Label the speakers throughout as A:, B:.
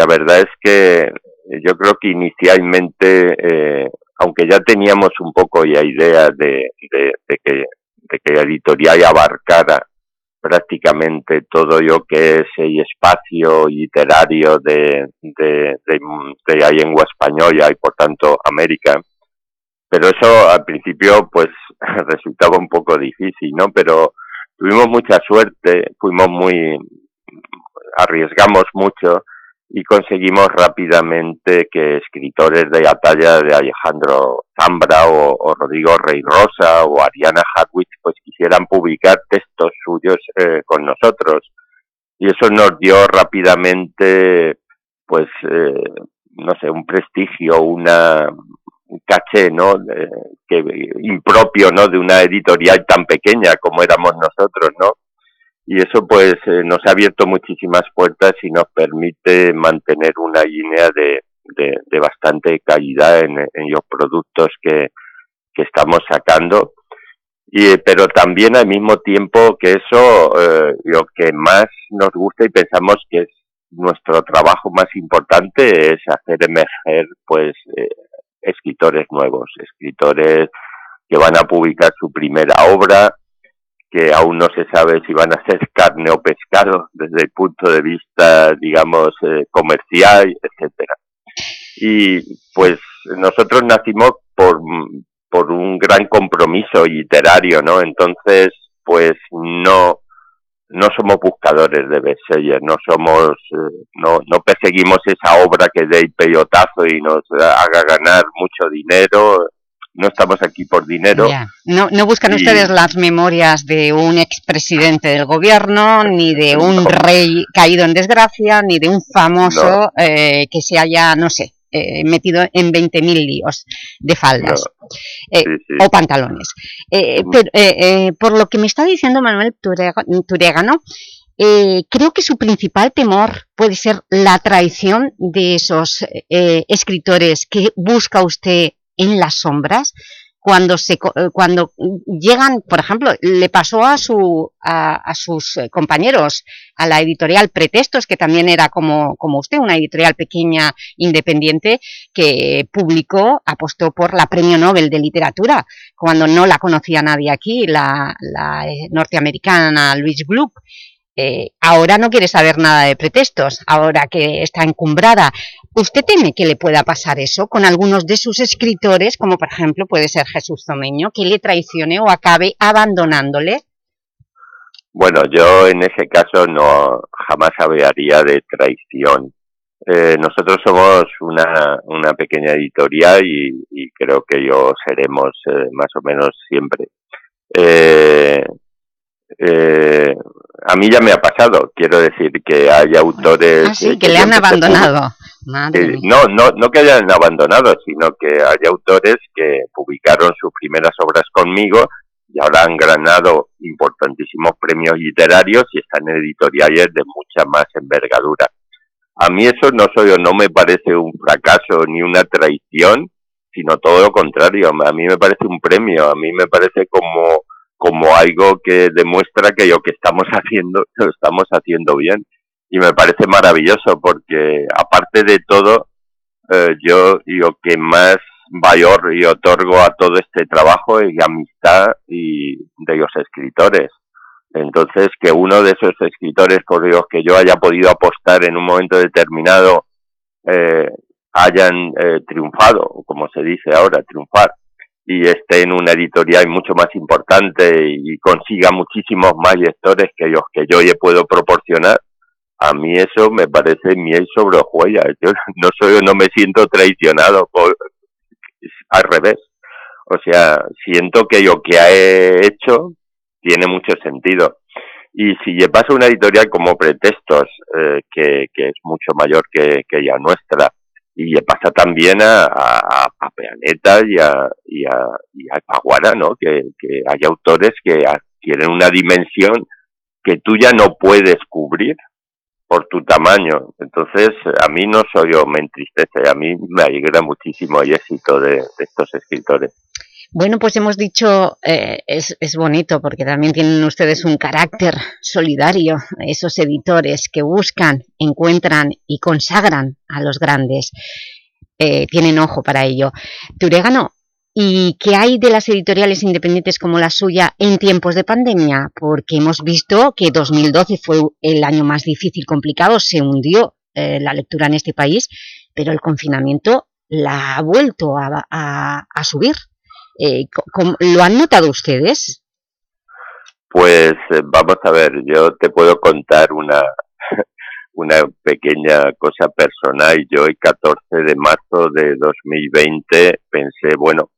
A: la verdad es que yo creo que inicialmente, eh, aunque ya teníamos un poco ya idea de, de, que, de que la editorial abarcara prácticamente todo lo que es el espacio literario de, de, de, la lengua española y por tanto América. Pero eso al principio pues resultaba un poco difícil, ¿no? Pero tuvimos mucha suerte, fuimos muy, arriesgamos mucho y conseguimos rápidamente que escritores de la talla de Alejandro Zambra o, Rodrigo Rey Rosa o Ariana Harwich pues quisieran publicar textos suyos eh, con nosotros. Y eso nos dio rápidamente pues eh, no sé un prestigio una un caché no que impropio no de una editorial tan pequeña como éramos nosotros no y eso pues eh, nos ha abierto muchísimas puertas y nos permite mantener una línea de, de, bastante calidad en, en, los productos que, que estamos sacando. Y, pero también al mismo tiempo que eso, eh, lo que más nos gusta y pensamos que es nuestro trabajo más importante es hacer emerger pues eh, escritores nuevos, escritores que van a publicar su primera obra, que aún no se sabe si van a ser carne o pescado desde el punto de vista, digamos, eh, comercial, etcétera. Y pues nosotros nacimos por, por un gran compromiso literario, ¿no? Entonces, pues no, no somos buscadores de bestsellers, no somos, eh, no, no perseguimos esa obra que dé el pelotazo y nos haga ganar mucho dinero, no estamos aquí por dinero.
B: No, no buscan ustedes las memorias de un expresidente del gobierno, ni de un rey caído en desgracia, ni de un famoso eh, que se haya, no sé, eh, metido en 20.000 líos de faldas eh, o pantalones. pero, por lo que me está diciendo Manuel Turégano, creo que su principal temor puede ser la traición de esos escritores que busca usted en las sombras, cuando, se, eh, cuando llegan, por ejemplo, le pasó a, su, a, sus eh, compañeros, a la editorial Pretextos, que también era como, como usted, una editorial pequeña, independiente, que publicó, apostó por la Premio Nobel de Literatura, cuando no la conocía nadie aquí, la, la eh, norteamericana Louise Gluck, ahora no quiere saber nada de pretextos, ahora que está encumbrada. ¿Usted teme que le pueda pasar eso con algunos de sus escritores, como por ejemplo puede ser Jesús Zomeño, que le traicione o acabe abandonándole?
A: Bueno, yo en ese caso no jamás hablaría de traición. Eh, nosotros somos una, una pequeña editorial y, creo que yo seremos eh, más o menos siempre. Eh, eh, a mí ya me ha pasado, quiero decir que hay autores...
B: Ah, que, le han abandonado.
A: no, no, no que hayan abandonado, sino que hay autores que publicaron sus primeras obras conmigo y ahora han ganado importantísimos premios literarios y están en editoriales de mucha más envergadura. A mí eso no soy, no me parece un fracaso ni una traición, sino todo lo contrario. A mí me parece un premio, a mí me parece como como algo que demuestra que lo que estamos haciendo lo estamos haciendo bien. Y me parece maravilloso porque aparte de todo eh, yo lo que más valor y otorgo a todo este trabajo es amistad y de los escritores. Entonces que uno de esos escritores por los que yo haya podido apostar en un momento determinado eh, hayan eh, triunfado como se dice ahora triunfar y esté en una editorial mucho más importante y consiga muchísimos más lectores que los que yo le puedo proporcionar, a mí eso me parece miel sobre hojuelas. Yo no soy, no me siento traicionado al revés. O sea, siento que lo que he hecho tiene mucho sentido. Y si le pasa una editorial como Pretextos, eh, que, que es mucho mayor que, que la nuestra, y pasa también a, a, a Planeta y a, y a, y a Paguara, ¿no? Que, que hay autores que adquieren una dimensión que tú ya no puedes cubrir por tu tamaño. Entonces, a mí no soy yo, me entristece, a mí me alegra muchísimo el éxito de estos escritores.
B: Bueno, pues hemos dicho, eh, es, bonito porque también tienen ustedes un carácter solidario, esos editores que buscan, encuentran y consagran a los grandes. Eh, tienen ojo para ello. Turegano, ¿y qué hay de las editoriales independientes como la suya en tiempos de pandemia? Porque hemos visto que 2012 fue el año más difícil, complicado, se hundió eh, la lectura en este país, pero el confinamiento la ha vuelto a, subir. Eh, ¿Lo han notado ustedes?
A: Pues vamos a ver, yo te puedo contar una, una pequeña cosa personal. Yo el 14 de marzo de 2020 pensé, bueno,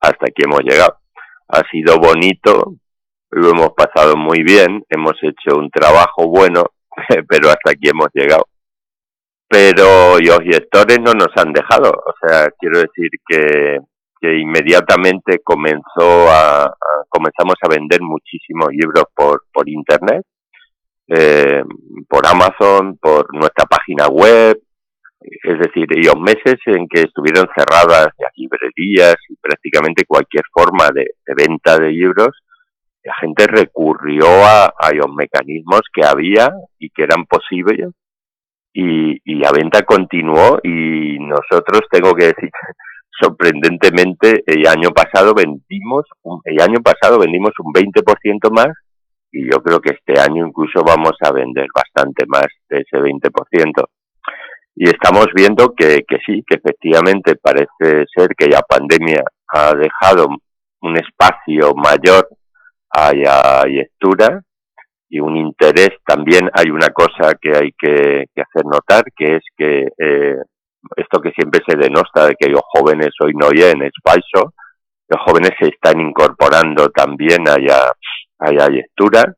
A: hasta aquí hemos llegado. Ha sido bonito, lo hemos pasado muy bien, hemos hecho un trabajo bueno, pero hasta aquí hemos llegado. Pero los gestores no nos han dejado, o sea, quiero decir que, que inmediatamente comenzó a, comenzamos a vender muchísimos libros por, por internet eh, por Amazon, por nuestra página web, es decir, los meses en que estuvieron cerradas las librerías y prácticamente cualquier forma de, venta de libros, la gente recurrió a, los mecanismos que había y que eran posibles y, y la venta continuó y nosotros, tengo que decir, sorprendentemente, el año pasado vendimos, el año pasado vendimos un 20% más y yo creo que este año incluso vamos a vender bastante más de ese 20%. Y estamos viendo que, que sí, que efectivamente parece ser que la pandemia ha dejado un espacio mayor a la lectura y un interés. También hay una cosa que hay que, hacer notar, que es que eh, esto que siempre se denosta de que los jóvenes hoy no oyen es falso. Los jóvenes se están incorporando también a la, lectura.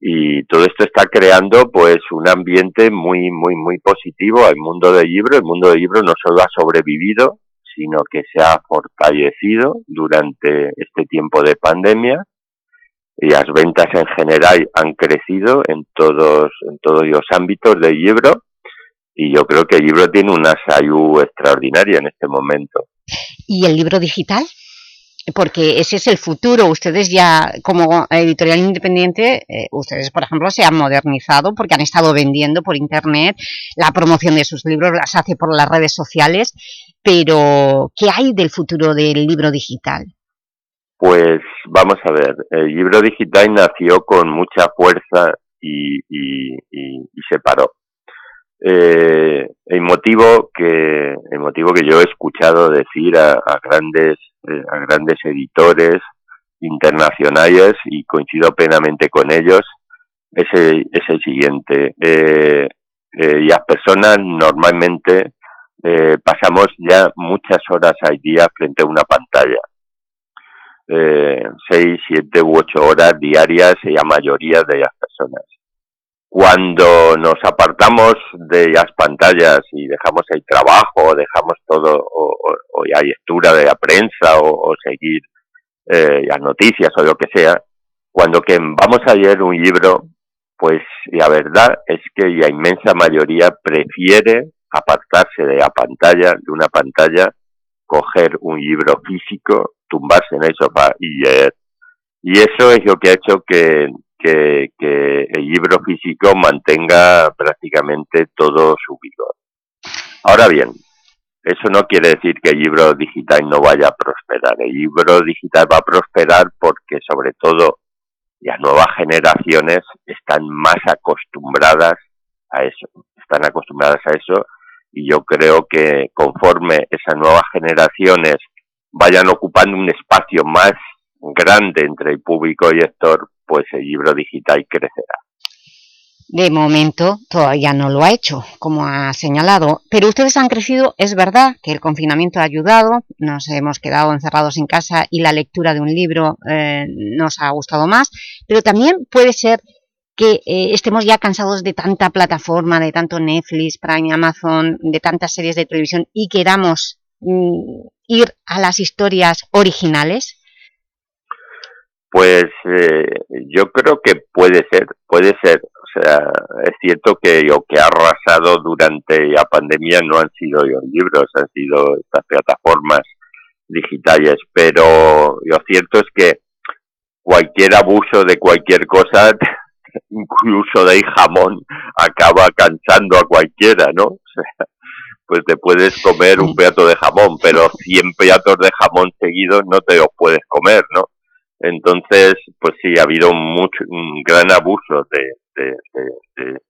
A: Y todo esto está creando pues un ambiente muy muy muy positivo al mundo del libro. El mundo del libro no solo ha sobrevivido sino que se ha fortalecido durante este tiempo de pandemia. Y las ventas en general han crecido en todos en todos los ámbitos del libro y yo creo que el libro tiene una salud extraordinaria en este momento.
B: ¿Y el libro digital? porque ese es el futuro. Ustedes ya, como editorial independiente, eh, ustedes, por ejemplo, se han modernizado porque han estado vendiendo por Internet, la promoción de sus libros las hace por las redes sociales, pero ¿qué hay del futuro del libro digital?
A: Pues vamos a ver, el libro digital nació con mucha fuerza y, y, se paró. Eh, el motivo que el motivo que yo he escuchado decir a grandes eh, a grandes editores internacionales y coincido plenamente con ellos, es el, es el siguiente. Eh, eh, las personas normalmente eh, pasamos ya muchas horas al día frente a una pantalla. Seis, siete u ocho horas diarias la mayoría de las personas. Cuando nos apartamos de las pantallas y dejamos el trabajo, dejamos todo, o, o, la lectura de la prensa, o, seguir eh, las noticias o lo que sea, cuando que vamos a leer un libro, pues la verdad es que la inmensa mayoría prefiere apartarse de la pantalla, de una pantalla, coger un libro físico, tumbarse en el sofá y leer. Y eso es lo que ha hecho que que, el libro físico mantenga prácticamente todo su vigor. Ahora bien, eso no quiere decir que el libro digital no vaya a prosperar. El libro digital va a prosperar porque sobre todo las nuevas generaciones están más acostumbradas a eso, están acostumbradas a eso y yo creo que conforme esas nuevas generaciones vayan ocupando un espacio más grande entre el público y lector, pues el libro digital crecerá.
B: De momento todavía no lo ha hecho, como ha señalado, pero ustedes han crecido, es verdad que el confinamiento ha ayudado, nos hemos quedado encerrados en casa y la lectura de un libro eh, nos ha gustado más, pero también puede ser que eh, estemos ya cansados de tanta plataforma, de tanto Netflix, Prime, Amazon, de tantas series de televisión y queramos mm, ir a las historias originales,
A: pues eh, yo creo que puede ser, puede ser. O sea, es cierto que lo que ha arrasado durante la pandemia no han sido los libros, han sido estas plataformas digitales, pero lo cierto es que cualquier abuso de cualquier cosa, incluso de jamón, acaba cansando a cualquiera, ¿no? pues te puedes comer un plato de jamón, pero 100 platos de jamón seguidos no te los puedes comer, ¿no? Entonces, pues sí, ha habido mucho, un gran abuso de, de,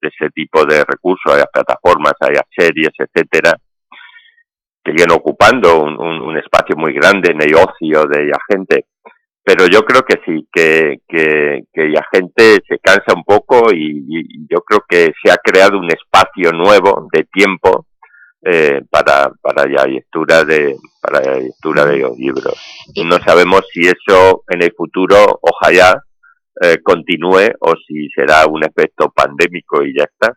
A: ese tipo de recursos, hay plataformas, hay series, etcétera, que siguen ocupando un, un, espacio muy grande en el ocio de la gente. Pero yo creo que sí, que, que, que la gente se cansa un poco y, yo creo que se ha creado un espacio nuevo de tiempo eh, para, para la lectura de para la lectura de los libros. No sabemos si eso en el futuro, ojalá, eh, continúe o si será un efecto pandémico y ya está.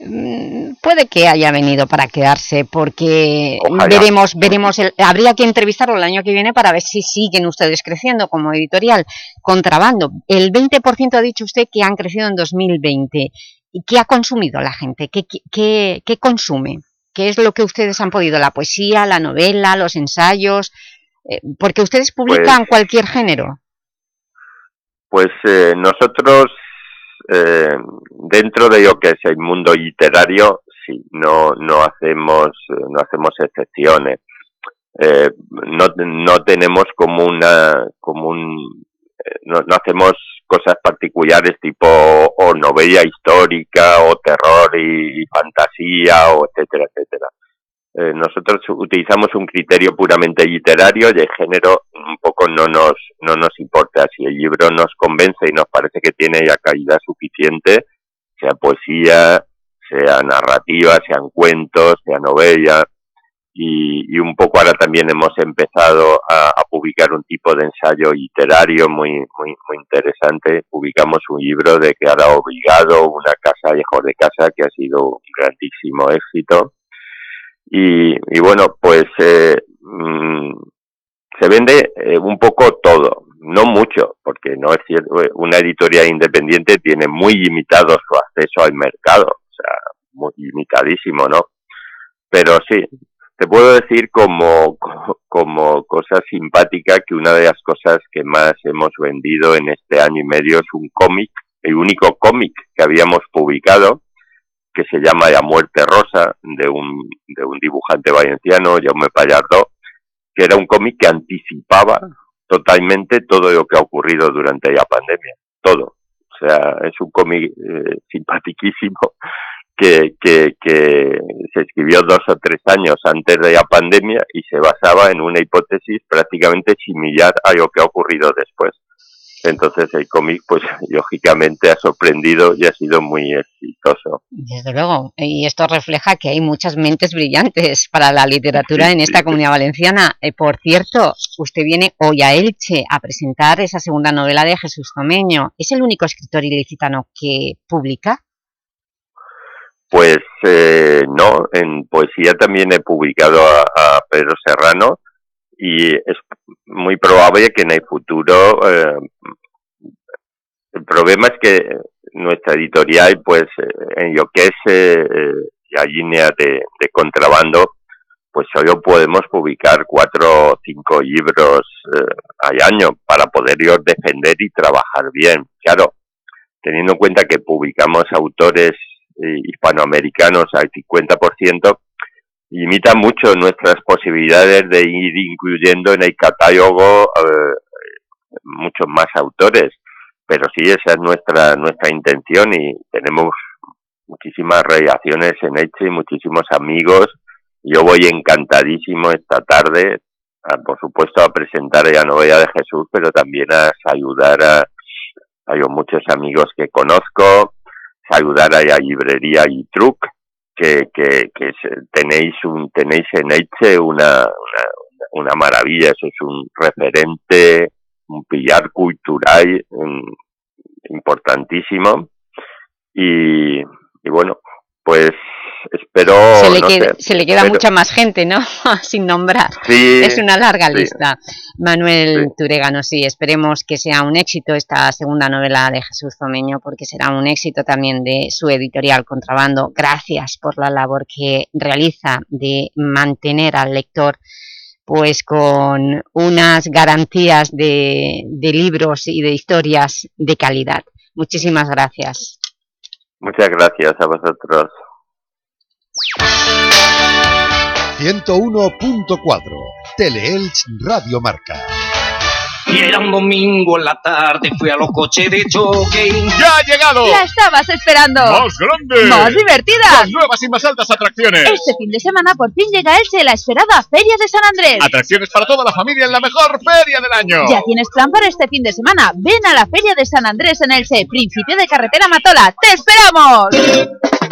B: Mm, puede que haya venido para quedarse, porque veremos, veremos habría que entrevistarlo el año que viene para ver si siguen ustedes creciendo como editorial. Contrabando, el 20% ha dicho usted que han crecido en 2020. ¿Y qué ha consumido la gente? ¿Qué, qué, qué consume? ¿Qué es lo que ustedes han podido? ¿La poesía, la novela, los ensayos? Eh, porque ustedes publican pues cualquier género.
A: Pues eh, nosotros, eh, dentro de lo que es el mundo literario, sí, no, no, hacemos, no hacemos excepciones. no, no tenemos como una, como un, no, no hacemos cosas particulares tipo o novela histórica o terror y, fantasía o etcétera, etcétera. Eh, nosotros utilizamos un criterio puramente literario y el género un poco no nos, no nos importa. Si el libro nos convence y nos parece que tiene ya calidad suficiente, sea poesía, sea narrativa, sean cuentos, sea novela, y, un poco ahora también hemos empezado a, publicar un tipo de ensayo literario muy, muy, muy interesante. Publicamos un libro de que ha obligado una casa lejos de casa que ha sido un grandísimo éxito. Y, y bueno, pues eh, mm, se vende eh, un poco todo, no mucho, porque no es cierto, una editorial independiente tiene muy limitado su acceso al mercado, o sea, muy limitadísimo, ¿no? Pero sí, te puedo decir como, como cosa simpática que una de las cosas que más hemos vendido en este año y medio es un cómic, el único cómic que habíamos publicado, que se llama La Muerte Rosa, de un, de un dibujante valenciano, Jaume Pallardo, que era un cómic que anticipaba totalmente todo lo que ha ocurrido durante la pandemia, todo. O sea, es un cómic eh, simpaticísimo que, que, que se escribió dos o tres años antes de la pandemia y se basaba en una hipótesis prácticamente similar a lo que ha ocurrido después. Entonces el cómic, pues lógicamente ha sorprendido y ha sido muy exitoso.
B: Desde luego, y esto refleja que hay muchas mentes brillantes para la literatura en esta comunidad valenciana. Eh, por cierto, usted viene hoy a Elche a presentar esa segunda novela de Jesús Jomeño. ¿Es el único escritor ilicitano que publica?
A: Pues eh, no, en poesía también he publicado a, Pedro Serrano y es muy probable que en el futuro eh, el problema es que nuestra editorial pues en lo que es eh, la línea de, contrabando pues solo podemos publicar cuatro o cinco libros al año para poderlos defender y trabajar bien. Claro, teniendo en cuenta que publicamos autores eh, hispanoamericanos al 50%, limita mucho nuestras posibilidades de ir incluyendo en el catálogo eh, muchos más autores. Pero sí, esa es nuestra, nuestra intención y tenemos muchísimas relaciones en Eche y muchísimos amigos. Yo voy encantadísimo esta tarde, por supuesto, a presentar la novela de Jesús, pero también a saludar a, a los muchos amigos que conozco, saludar a la librería y truc que, que, que tenéis un tenéis en Elche una, una, una maravilla, eso es un referente, un pillar cultural importantísimo. Y, y bueno, pues espero...
B: Se le, queda, mucha más gente, ¿no? Sin nombrar. es una larga lista. Manuel Turegano, sí, esperemos que sea un éxito esta segunda novela de Jesús Zomeño, porque será un éxito también de su editorial Contrabando. Gracias por la labor que realiza de mantener al lector pues con unas garantías de, de libros y de historias de calidad. Muchísimas gracias.
A: Muchas gracias a vosotros.
C: 101.4 Teleelch Radio Marca.
D: Y era un domingo en la tarde, fui a los coches de choque.
E: ¡Ya ha llegado!
F: ¡La estabas esperando!
E: ¡Más grande!
F: ¡Más divertida!
E: ¡Con nuevas y más altas atracciones!
F: Este fin de semana por fin llega Elche la esperada Feria de San Andrés.
E: Atracciones para toda la familia en la mejor feria del año.
F: Ya tienes plan para este fin de semana. Ven a la Feria de San Andrés en Elche, principio de carretera Matola. ¡Te esperamos!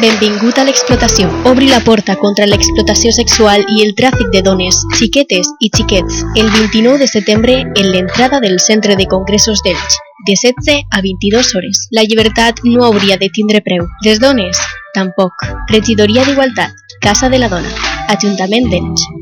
G: Benvingut a l'explotació. Obri la porta contra l'explotació sexual i el tràfic de dones, xiquetes i xiquets el 29 de setembre en l'entrada del Centre de Congressos d'Elx, de 16 a 22 hores. La llibertat no hauria de tindre preu. Les dones, tampoc. Regidoria d'Igualtat, Casa de la Dona, Ajuntament d'Elx.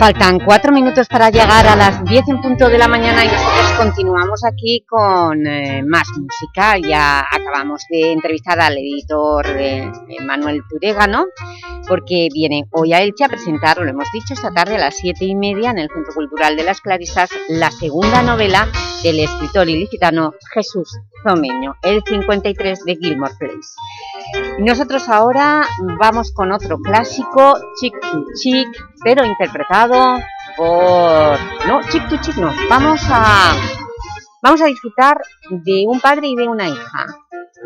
B: Faltan cuatro minutos para llegar a las diez en punto de la mañana y nosotros continuamos aquí con eh, más música. Ya acabamos de entrevistar al editor eh, Manuel Turégano, porque viene hoy a Elche a presentar, lo hemos dicho, esta tarde a las siete y media en el Centro Cultural de las Clarisas, la segunda novela del escritor ilicitano Jesús Zomeño, El 53 de Gilmore Place. Y nosotros ahora vamos con otro clásico, Chick to Chick, pero interpretado por... No, Chick to Chick no. Vamos a, vamos a disfrutar de un padre y de una hija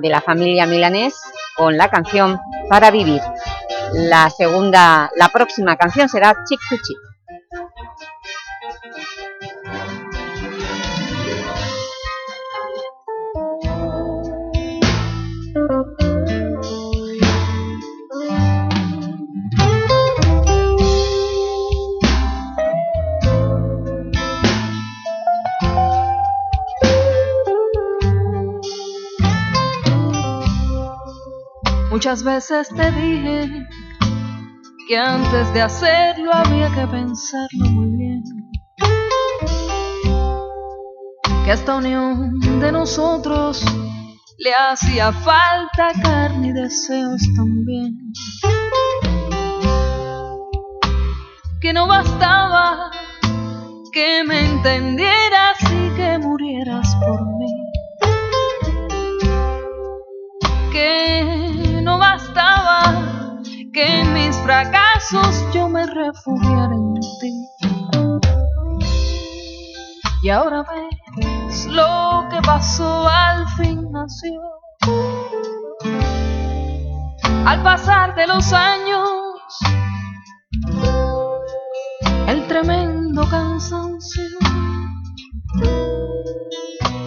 B: de la familia milanés con la canción Para Vivir. La segunda, la próxima canción será Chick to Chick.
H: Muchas veces te dije que antes de hacerlo había que pensarlo muy bien. Que a esta unión de nosotros le hacía falta carne y deseos también. Que no bastaba que me entendieras y que murieras por mí. Que que en mis fracasos yo me refugiara en ti. Y ahora ves lo que pasó, al fin nació. Al pasar de los años, el tremendo cansancio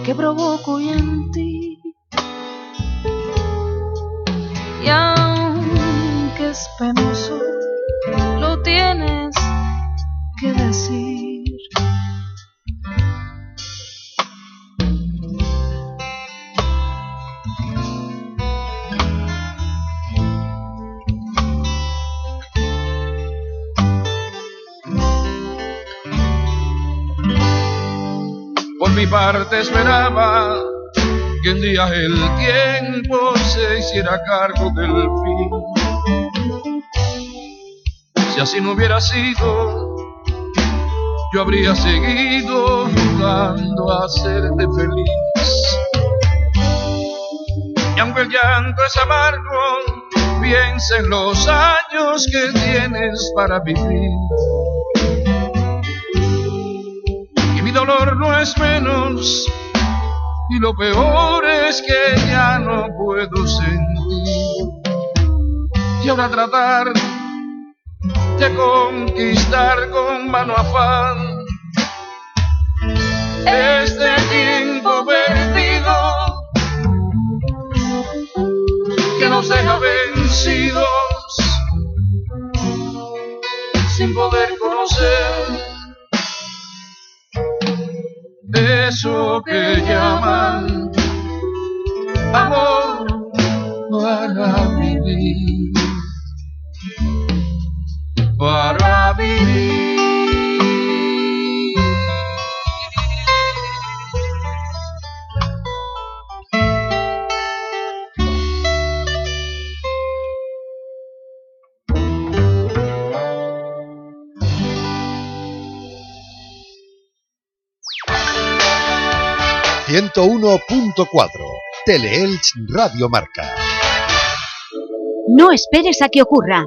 H: que provoco hoy en ti es penoso, lo tienes que decir.
I: Por mi parte esperaba que un día el tiempo se hiciera cargo del fin. Si así no hubiera sido, yo habría seguido jugando a hacerte feliz. Y aunque el llanto es amargo, piensa en los años que tienes para vivir. Y mi dolor no es menos, y lo peor es que ya no puedo sentir. Y ahora tratar de conquistar con mano afán este tiempo perdido que nos deja vencidos sin poder conocer eso que llaman amor para vivir
C: ...101.4... Teleelch Radio Marca.
F: No esperes a que ocurra.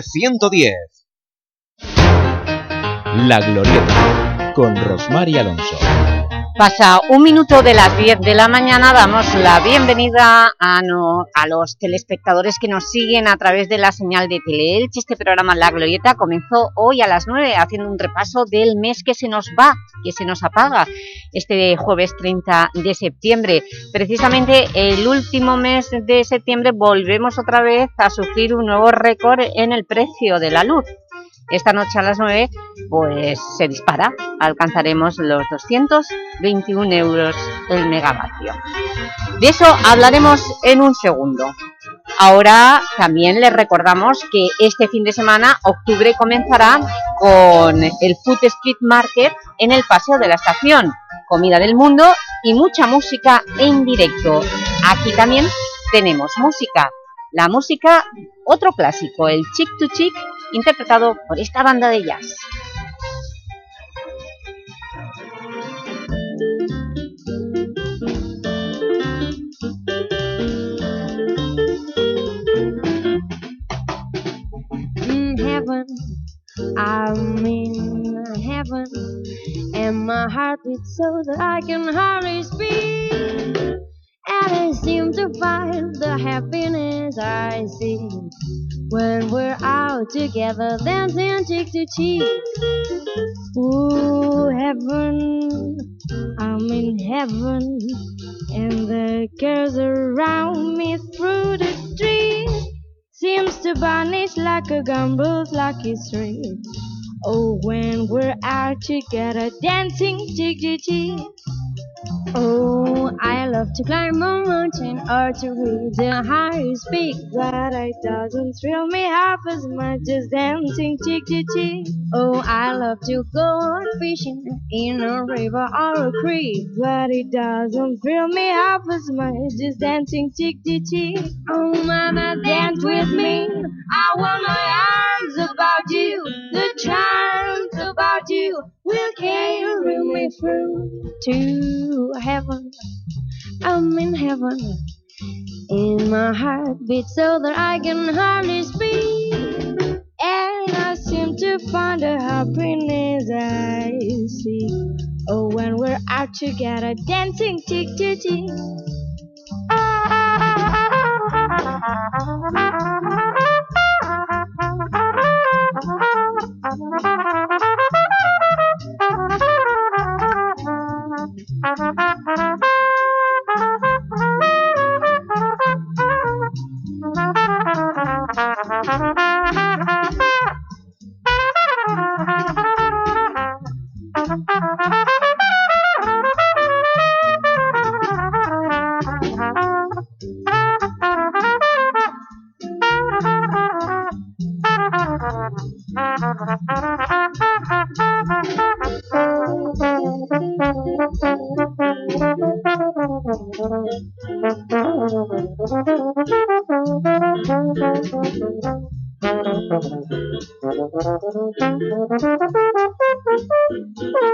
J: 110.
K: La Glorieta, con Rosmar y Alonso.
B: Pasa un minuto de las 10 de la mañana, damos la bienvenida a, no, a los telespectadores que nos siguen a través de la señal de Teleelch. Este programa La Glorieta comenzó hoy a las 9 haciendo un repaso del mes que se nos va, que se nos apaga, este jueves 30 de septiembre. Precisamente el último mes de septiembre volvemos otra vez a sufrir un nuevo récord en el precio de la luz. Esta noche a las 9 pues se dispara, alcanzaremos los 221 euros el megavatio. De eso hablaremos en un segundo. Ahora también les recordamos que este fin de semana, octubre, comenzará con el Food Street Market en el Paseo de la Estación, comida del mundo y mucha música en directo. Aquí también tenemos música, la música, otro clásico, el Chick to Chick, interpretado por esta banda de jazz.
L: in heaven. I'm in heaven, and my heart beats so that I can hardly speak. And I seem to find the happiness I see when we're out together, dancing cheek to cheek. Ooh, heaven, I'm in heaven, and the girls around me through the trees seems to vanish like a gumball's lucky streak. Oh, when we're out together, dancing cheek to cheek. Oh, I love to climb a mountain or to reach the highest peak, but it doesn't thrill me half as much as dancing cheek to cheek. Oh, I love to go out fishing in a river or a creek, but it doesn't thrill me half as much as dancing cheek to cheek. Oh, mama, dance with me. I want my arms about you, the charms about you will carry me through to heaven. I'm in heaven. And my heart beats so that I can hardly speak. And I seem to find a happiness I see. Oh, when we're out together, dancing cheek to cheek. Oh, Mm-hmm. Thank you.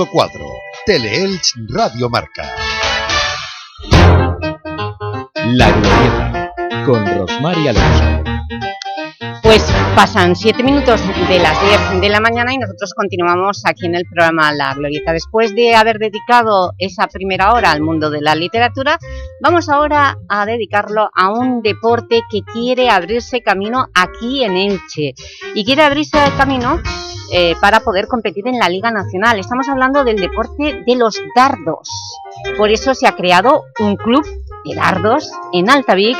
C: 101.4 Teleelch Radio Marca.
K: La Glorieta, con Rosmar y Alonso.
B: Pues pasan siete minutos de las 10 de la mañana y nosotros continuamos aquí en el programa La Glorieta. Después de haber dedicado esa primera hora al mundo de la literatura, vamos ahora a dedicarlo a un deporte que quiere abrirse camino aquí en Elche. Y quiere abrirse camino eh, para poder competir en la Liga Nacional. Estamos hablando del deporte de los dardos. Por eso se ha creado un club de dardos en Altavix,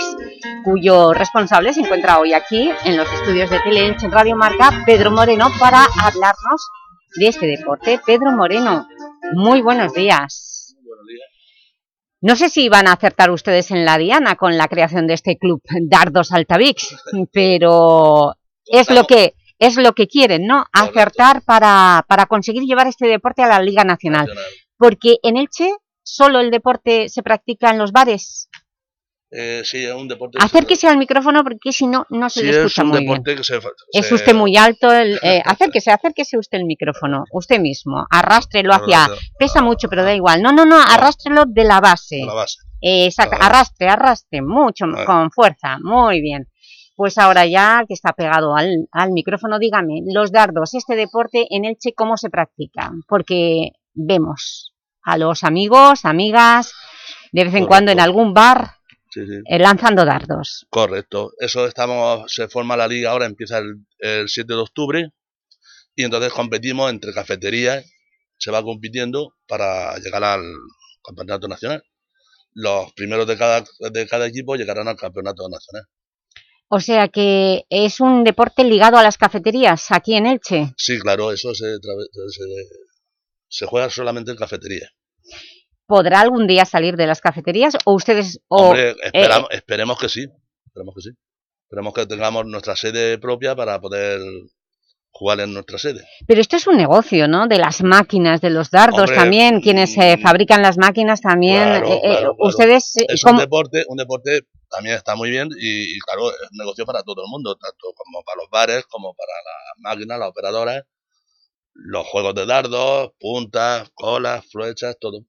B: cuyo responsable se encuentra hoy aquí en los estudios de Teleelche en Radio Marca, Pedro Moreno, para hablarnos de este deporte. Pedro Moreno, muy buenos días. No sé si van a acertar ustedes en la diana con la creación de este club Dardos Altavix, pero es lo que es lo que quieren, ¿no? Acertar para, para conseguir llevar este deporte a la Liga Nacional. Porque en Elche solo el deporte se practica en los bares.
M: Eh, sí, es un deporte...
B: Acérquese al micrófono porque si no, no se
M: Sí,
B: le
M: es
B: escucha
M: un
B: muy
M: deporte
B: bien.
M: que se...
B: Es
M: se-
B: usted muy alto, el, eh, acérquese, acérquese usted el micrófono, usted mismo, arrástrelo hacia... Pesa mucho, pero da igual. No, no, no, arrástrelo de la base.
M: de la base.
B: Eh, exacto, arrastre, arrastre, mucho, con fuerza, muy bien. Pues ahora ya que está pegado al, al micrófono, dígame, los dardos, este deporte en Elche, ¿cómo se practica? Porque vemos a los amigos, amigas, de vez en cuando en algún bar
M: Sí, sí.
B: eh, lanzando dardos.
M: Correcto. Eso estamos, se forma la liga ahora, empieza el, el 7 de octubre y entonces competimos entre cafeterías, se va compitiendo para llegar al campeonato nacional. Los primeros de cada, de cada equipo llegarán al campeonato nacional.
B: O sea que es un deporte ligado a las cafeterías aquí en Elche.
M: Sí, claro, eso se, se, se juega solamente en cafeterías.
B: ¿Podrá algún día salir de las cafeterías o ustedes... O,
M: Hombre,
B: eh,
M: esperemos que sí, esperemos que sí. Esperemos que tengamos nuestra sede propia para poder jugar en nuestra sede.
B: Pero esto es un negocio, ¿no? De las máquinas, de los dardos
M: Hombre, mm,
B: también, quienes eh, fabrican las máquinas también.
M: Claro,
B: eh, eh,
M: claro.
B: Ustedes, eh,
M: Es un
B: ¿cómo-
M: deporte, un deporte también está muy bien y, y, claro, es un negocio para todo el mundo, tanto como para los bares, como para las máquinas, las operadoras, los juegos de dardos, puntas, colas, flechas, todo.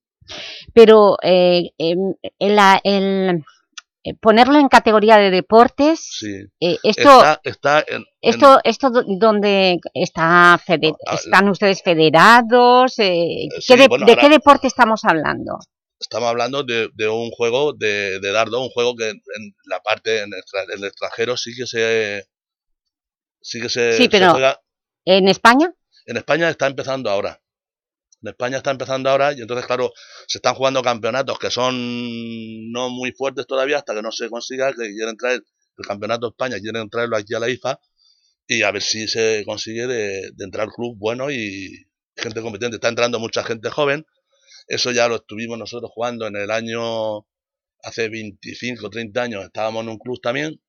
B: pero eh, el, la- el- ponerlo en categoría de deportes,
M: Sí.
B: eh, esto,
M: está, está en, en-
B: esto, esto do- donde está fede- están ustedes federados, eh, ¿qué
M: sí,
B: de,
M: bueno,
B: de
M: ahora-
B: qué deporte estamos hablando?
M: estamos hablando de, de un juego de, de dardo, un juego que en, la parte en el, extranjero sí que se sí que se,
B: Sí,
M: se
B: pero-
M: juega.
B: ¿En España?
M: En España está empezando ahora. En España está empezando ahora y entonces, claro, se están jugando campeonatos que son no muy fuertes todavía hasta que no se consiga, que quieren traer el campeonato de España, quieren traerlo aquí a la IFA y a ver si se consigue de, de entrar club bueno y gente competente. Está entrando mucha gente joven. Eso ya lo estuvimos nosotros jugando en el año, hace 25, 30 años, estábamos en un club también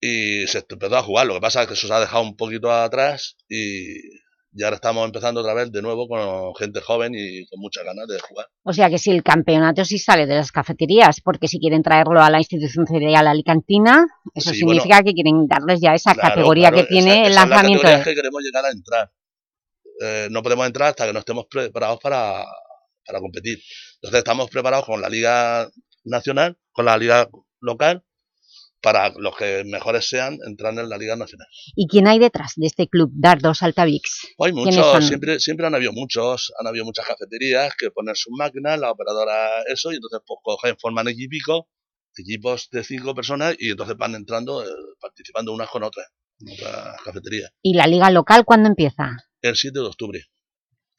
M: y se empezó a jugar. Lo que pasa es que eso se ha dejado un poquito atrás y, y ahora estamos empezando otra vez de nuevo con gente joven y con muchas ganas de jugar.
B: O sea que si el campeonato sí sale de las cafeterías, porque si quieren traerlo a la institución federal alicantina, eso
M: Sí,
B: significa que quieren darles ya esa
M: Claro,
B: categoría
M: claro,
B: que tiene
M: esa-
B: el
M: es la
B: lanzamiento. de-
M: que queremos llegar a entrar. Eh, no podemos entrar hasta que no estemos preparados para, para competir. Entonces estamos preparados con la liga nacional, con la liga local, para los que mejores sean entrar en la liga nacional.
B: ¿Y quién hay detrás de este club Dardos Altavix?
M: Hay
B: ¿Quiénes
M: muchos, siempre, siempre han habido muchos, han habido muchas cafeterías que ponen sus máquinas, la operadora eso, y entonces pues cogen, forman equipicos, equipos de cinco personas, y entonces van entrando, eh, participando unas con otras, en otras cafeterías.
B: ¿Y la liga local cuándo empieza?
M: El 7 de octubre.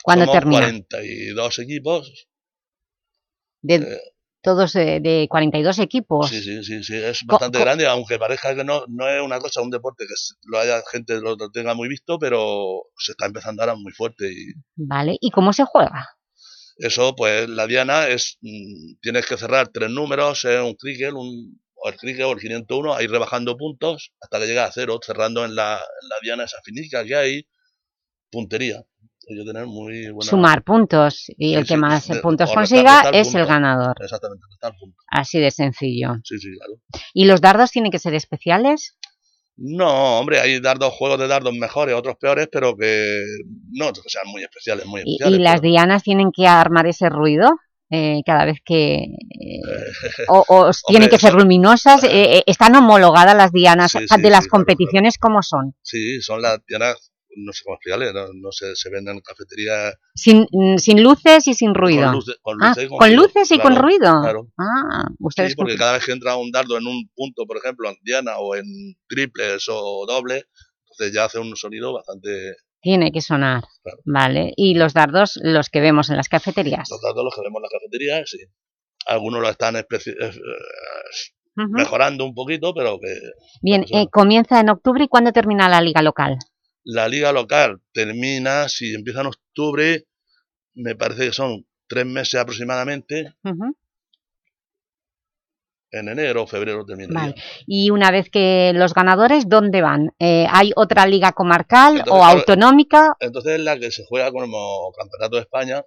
B: ¿Cuándo
M: Somos
B: termina?
M: 42 equipos.
B: De, todos eh, de 42 equipos.
M: Sí, sí, sí, sí, es bastante
B: co-
M: grande, aunque parezca que no, no es una cosa, un deporte que lo haya gente lo lo tenga muy visto, pero se está empezando ahora muy fuerte y
B: Vale, ¿y cómo se juega?
M: eso, pues la diana es, mm, tienes que cerrar tres números, es un cricket, un, o el cricket o el 501, ahí rebajando puntos hasta que llega a cero, cerrando en la, en la diana esa finica que hay, puntería. Hay que tener muy buena...
B: Sumar puntos y
M: Sí,
B: el que más
M: de-
B: puntos consiga es el ganador.
M: Exactamente, puntos.
B: Así de sencillo.
M: Sí, sí, claro.
B: ¿Y los dardos tienen que ser especiales?
M: No, hombre, hay dardos, juegos de dardos mejores, otros peores, pero que no que sean muy especiales, muy
B: ¿Y,
M: especiales.
B: y las dianas tienen que armar ese ruido eh, cada vez que... eh, o, o tienen que ser luminosas? Eh, eh, ¿Están homologadas las dianas
M: Sí,
B: de las
M: sí, claro,
B: competiciones? ¿Cómo son?
M: Sí, son las dianas, no sé cómo explicarle, no, no sé, se venden en cafeterías
B: Sin, mm, sin luces y sin ruido.
M: con
B: Ah,
M: luces y con
B: con
M: ruido,
B: luces y con
M: claro,
B: ruido.
M: claro.
B: Ah, ustedes
M: Sí, porque cada vez que entra un dardo en un punto, por ejemplo, en diana o en triples o doble, entonces ya hace un sonido bastante...
B: tiene que sonar. Vale. ¿Y los dardos, los que vemos en las cafeterías?
M: Los dardos los que vemos en la cafetería, sí. Algunos lo están
B: Ujú.
M: mejorando un poquito, pero que
B: Bien, eh, comienza en octubre y ¿cuándo termina la liga local?
M: La liga local termina, si empieza en octubre, me parece que son tres meses aproximadamente, en enero o febrero termina.
B: Vale. Y una vez que los ganadores, ¿dónde van? Eh, ¿Hay otra liga comarcal
M: Entonces,
B: o autonómica?
M: Entonces es la que se juega como campeonato de España,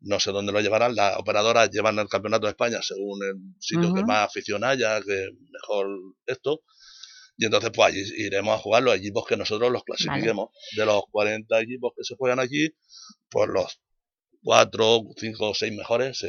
M: no sé dónde lo llevarán, las operadoras llevan el campeonato de España según el sitio que más afición haya, que mejor esto, y entonces pues allí iremos a jugar los equipos que nosotros los clasifiquemos. De los 40 equipos que se juegan allí, pues los 4, 5 o 6 mejores se,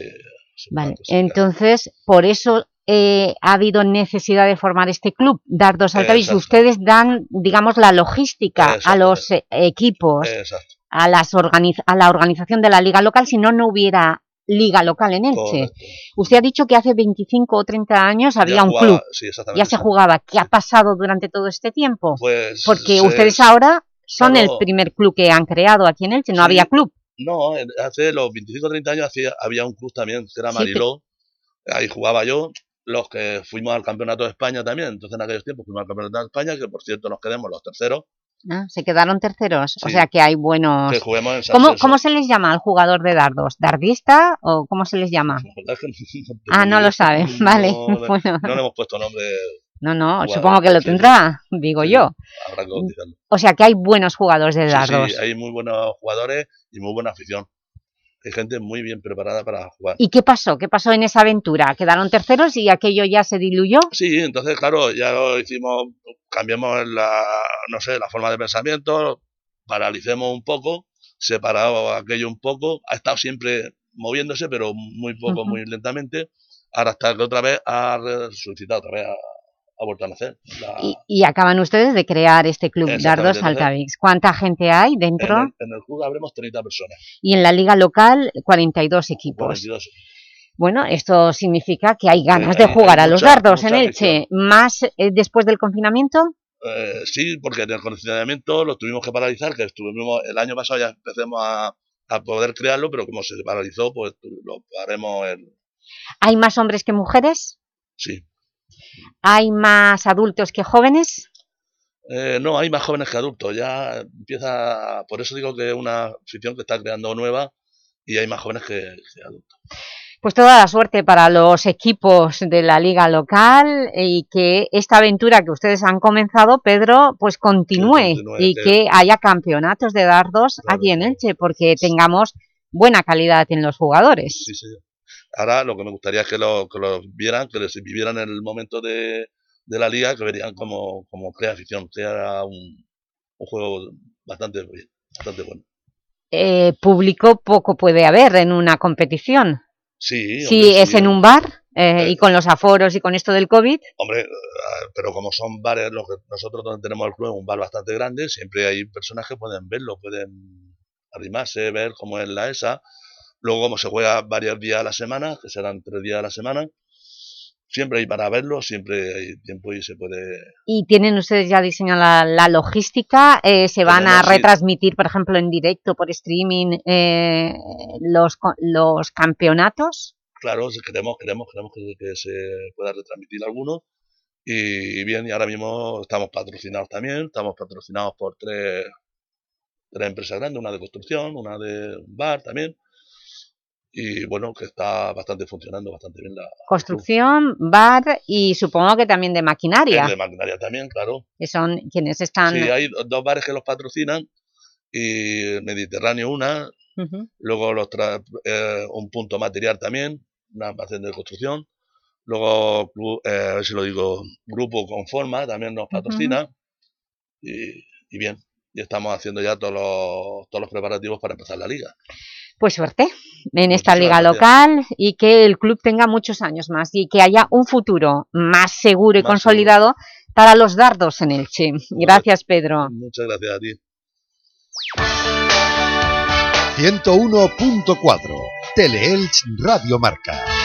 M: se
B: Vale, entonces, por eso eh, ha habido necesidad de formar este club, Dardos Altavix.
M: Exacto.
B: Ustedes dan, digamos, la logística a los eh, equipos,
M: Exacto.
B: a, las organiz- a la organización de la liga local, si no, no hubiera liga local en Elche.
M: Correcto.
B: Usted ha dicho que hace 25 o 30 años había un
M: jugaba-
B: club,
M: sí,
B: ya se jugaba. ¿Qué ha pasado durante todo este tiempo?
M: Pues,
B: Porque
M: se-
B: ustedes ahora son
M: claro.
B: el primer club que han creado aquí en Elche, no
M: Sí.
B: había club.
M: No, hace los 25 o 30 años hacía, había un club también, que era
B: Sí,
M: Mariló, ahí jugaba yo, los que fuimos al Campeonato de España también, entonces en aquellos tiempos fuimos al Campeonato de España, que por cierto nos quedemos los terceros,
B: Ah, Se quedaron terceros, o sea que hay buenos...
M: que juguemos en San
B: ¿Cómo. ¿Cómo se les llama al jugador de dardos? ¿Dardista o cómo se les llama? Ah, no lo saben, vale.
M: No,
B: Bueno.
M: no le hemos puesto nombre,
B: No, no,
M: jugador,
B: supongo que lo
M: sí,
B: tendrá, digo yo.
M: habrá que.
B: O sea que hay buenos jugadores de dardos.
M: sí, hay muy buenos jugadores y muy buena afición. Hay gente muy bien preparada para jugar.
B: ¿Y qué pasó? ¿Qué pasó en esa aventura? ¿Quedaron terceros y aquello ya se diluyó?
M: Sí, entonces, claro, ya lo hicimos, cambiamos la, no sé, la forma de pensamiento, paralicemos un poco, separado aquello un poco, ha estado siempre moviéndose, pero muy poco,
B: Ujú.
M: muy lentamente, ahora hasta que otra vez ha resucitado, otra vez ha, ha vuelto a nacer. La-
B: Y, y acaban ustedes de crear este club Dardos Altavix. ¿Cuánta gente hay
M: en,
B: dentro?
M: el, en el club habremos 30 personas,
B: Y en la liga local, 42 equipos.
M: 42.
B: Bueno, esto significa que hay ganas de
M: hay-
B: jugar a los
M: mucha-
B: dardos en Elche. ¿Más eh, después del confinamiento?
M: Eh, sí, porque en el condicionamiento lo tuvimos que paralizar, que estuvimos el año pasado ya empecemos a, a poder crearlo, pero como se paralizó, pues lo haremos el...
B: ¿Hay más hombres que mujeres?
M: Sí.
B: ¿Hay más adultos que jóvenes?
M: Eh, no, hay más jóvenes que adultos, ya empieza... Por eso digo que es una afición que está creando nueva y hay más jóvenes que, que adultos.
B: Pues toda la suerte para los equipos de la liga local y que esta aventura que ustedes han comenzado, Pedro, pues continúe,
M: continúe,
B: y
M: que-
B: que haya campeonatos de dardos aquí en Elche, porque tengamos buena calidad en los jugadores.
M: Sí, sí. Ahora lo que me gustaría es que lo, que lo vieran, que les vivieran el momento de, de la liga, que verían como, como crea afición, crea un, un juego bastante bastante bueno.
B: Eh, público poco puede haber en una competición.
M: Sí,
B: Si
M: hombre,
B: es
M: sí.
B: en un bar eh, y con los aforos y con esto del COVID,
M: Hombre, eh, pero como son bares, lo que nosotros donde tenemos el club es un bar bastante grande, siempre hay personas que pueden verlo, pueden arrimarse, ver cómo es la ESA. Luego, como se juega varios días a la semana, que serán tres días a la semana, siempre hay para verlo, siempre hay tiempo y se puede...
B: y tienen ustedes ya diseñada la, la logística, eh, se van a retransmitir, por ejemplo, en directo, por streaming, eh, los, los campeonatos.
M: Claro, queremos, queremos, queremos que, que se pueda retransmitir alguno. Y bien, y ahora mismo estamos patrocinados también, estamos patrocinados por tres, tres empresas grandes, una de construcción, una de bar también. Y bueno, que está bastante funcionando bastante bien la
B: Construcción, bar y supongo que también de maquinaria,
M: de maquinaria también, claro.
B: que son quienes están...
M: Sí, hay do- dos bares que los patrocinan y Mediterráneo una, luego los tra- eh, un punto material también, una almacén de construcción, luego, eh, a ver si lo digo, Grupo Conforma también nos patrocina y, y bien, y estamos haciendo ya todos los, todos los preparativos para empezar la liga.
B: Pues suerte en esta liga
M: gracias.
B: local y que el club tenga muchos años más y que haya un futuro más seguro y
M: Más
B: consolidado para los dardos en Elche. Gracias, Pedro.
M: Muchas gracias a ti.
C: 101.4 Teleelch Radio Marca.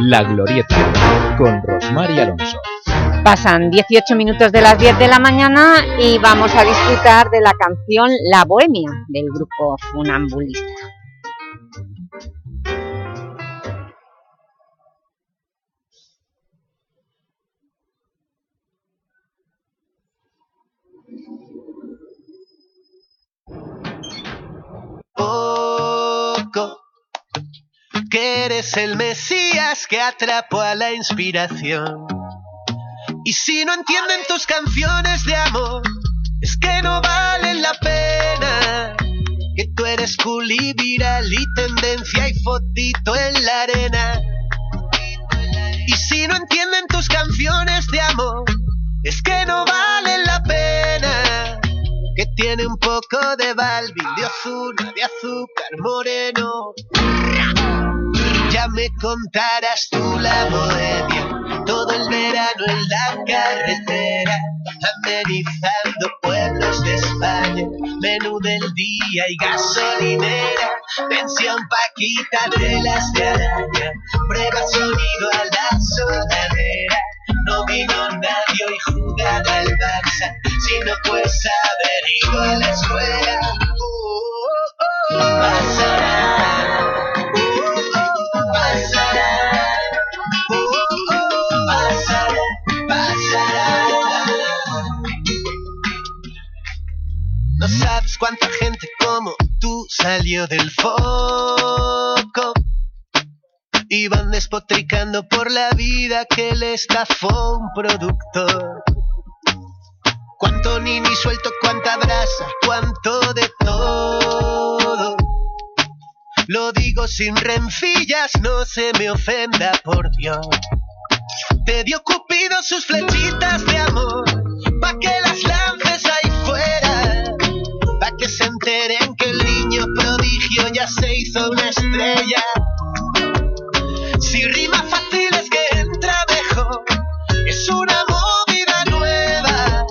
K: La Glorieta, con Rosmar y Alonso.
B: Pasan 18 minutos de las 10 de la mañana y vamos a disfrutar de la canción La Bohemia del grupo Funambulista.
N: Que eres el Mesías que atrapó a la inspiración. Y si no entienden tus canciones de amor, es que no valen la pena. Que tú eres cool y viral y tendencia y fotito en la arena. Y si no entienden tus canciones de amor, es que no valen la pena. Que tiene un poco de Balvin, de Ozuna, de azúcar moreno. Ya me contarás tú la bohemia, todo el verano en la carretera, amenizando pueblos de España, menú del día y gasolinera, pensión paquita de las de araña, prueba sonido a la soldadera. No vino nadie hoy jugado al Barça, si no puedes haber ido a la escuela. Oh, oh, oh, pasará. Pasará, sabes cuánta gente como tú salió del foco. Iban despotricando por la vida que le estafó un productor. Cuánto nini suelto, cuánta brasa, cuánto de todo. Lo digo sin rencillas, no se me ofenda, por Dios. Te dio Cupido sus flechitas de amor, pa' que las que el niño prodigio ya se hizo una estrella. Si rima fácil es que entra mejor, es una movida nueva.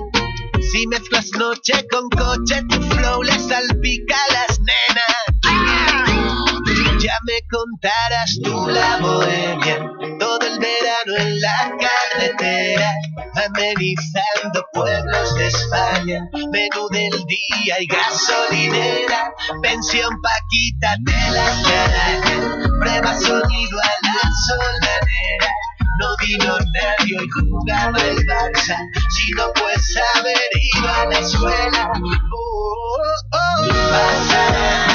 N: Si mezclas noche con coche, tu flow le salpica a las nenas. Ya me contarás tú la bohemia, todo el verano en la carretera, amenizando pueblos de España, menú del día y gasolinera, pensión paquita de las arañas, prueba sonido a la soldadera. No vino nadie hoy jugaba el Barça, si no puedes haber ido a la escuela. Oh, oh, oh.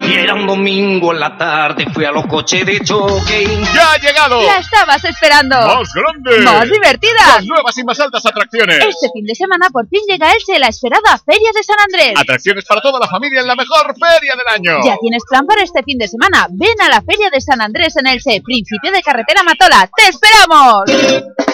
D: Y era un domingo en la tarde, fui a los coches de choque.
E: ¡Ya ha llegado!
B: ¡La estabas esperando!
E: ¡Más grande!
B: ¡Más divertida!
E: Las nuevas y más altas atracciones.
B: Este fin de semana por fin llega a Elche la esperada Feria de San Andrés.
E: Atracciones para toda la familia en la mejor feria del año.
B: Ya tienes plan para este fin de semana. Ven a la Feria de San Andrés en Elche, principio de carretera Matola. ¡Te esperamos!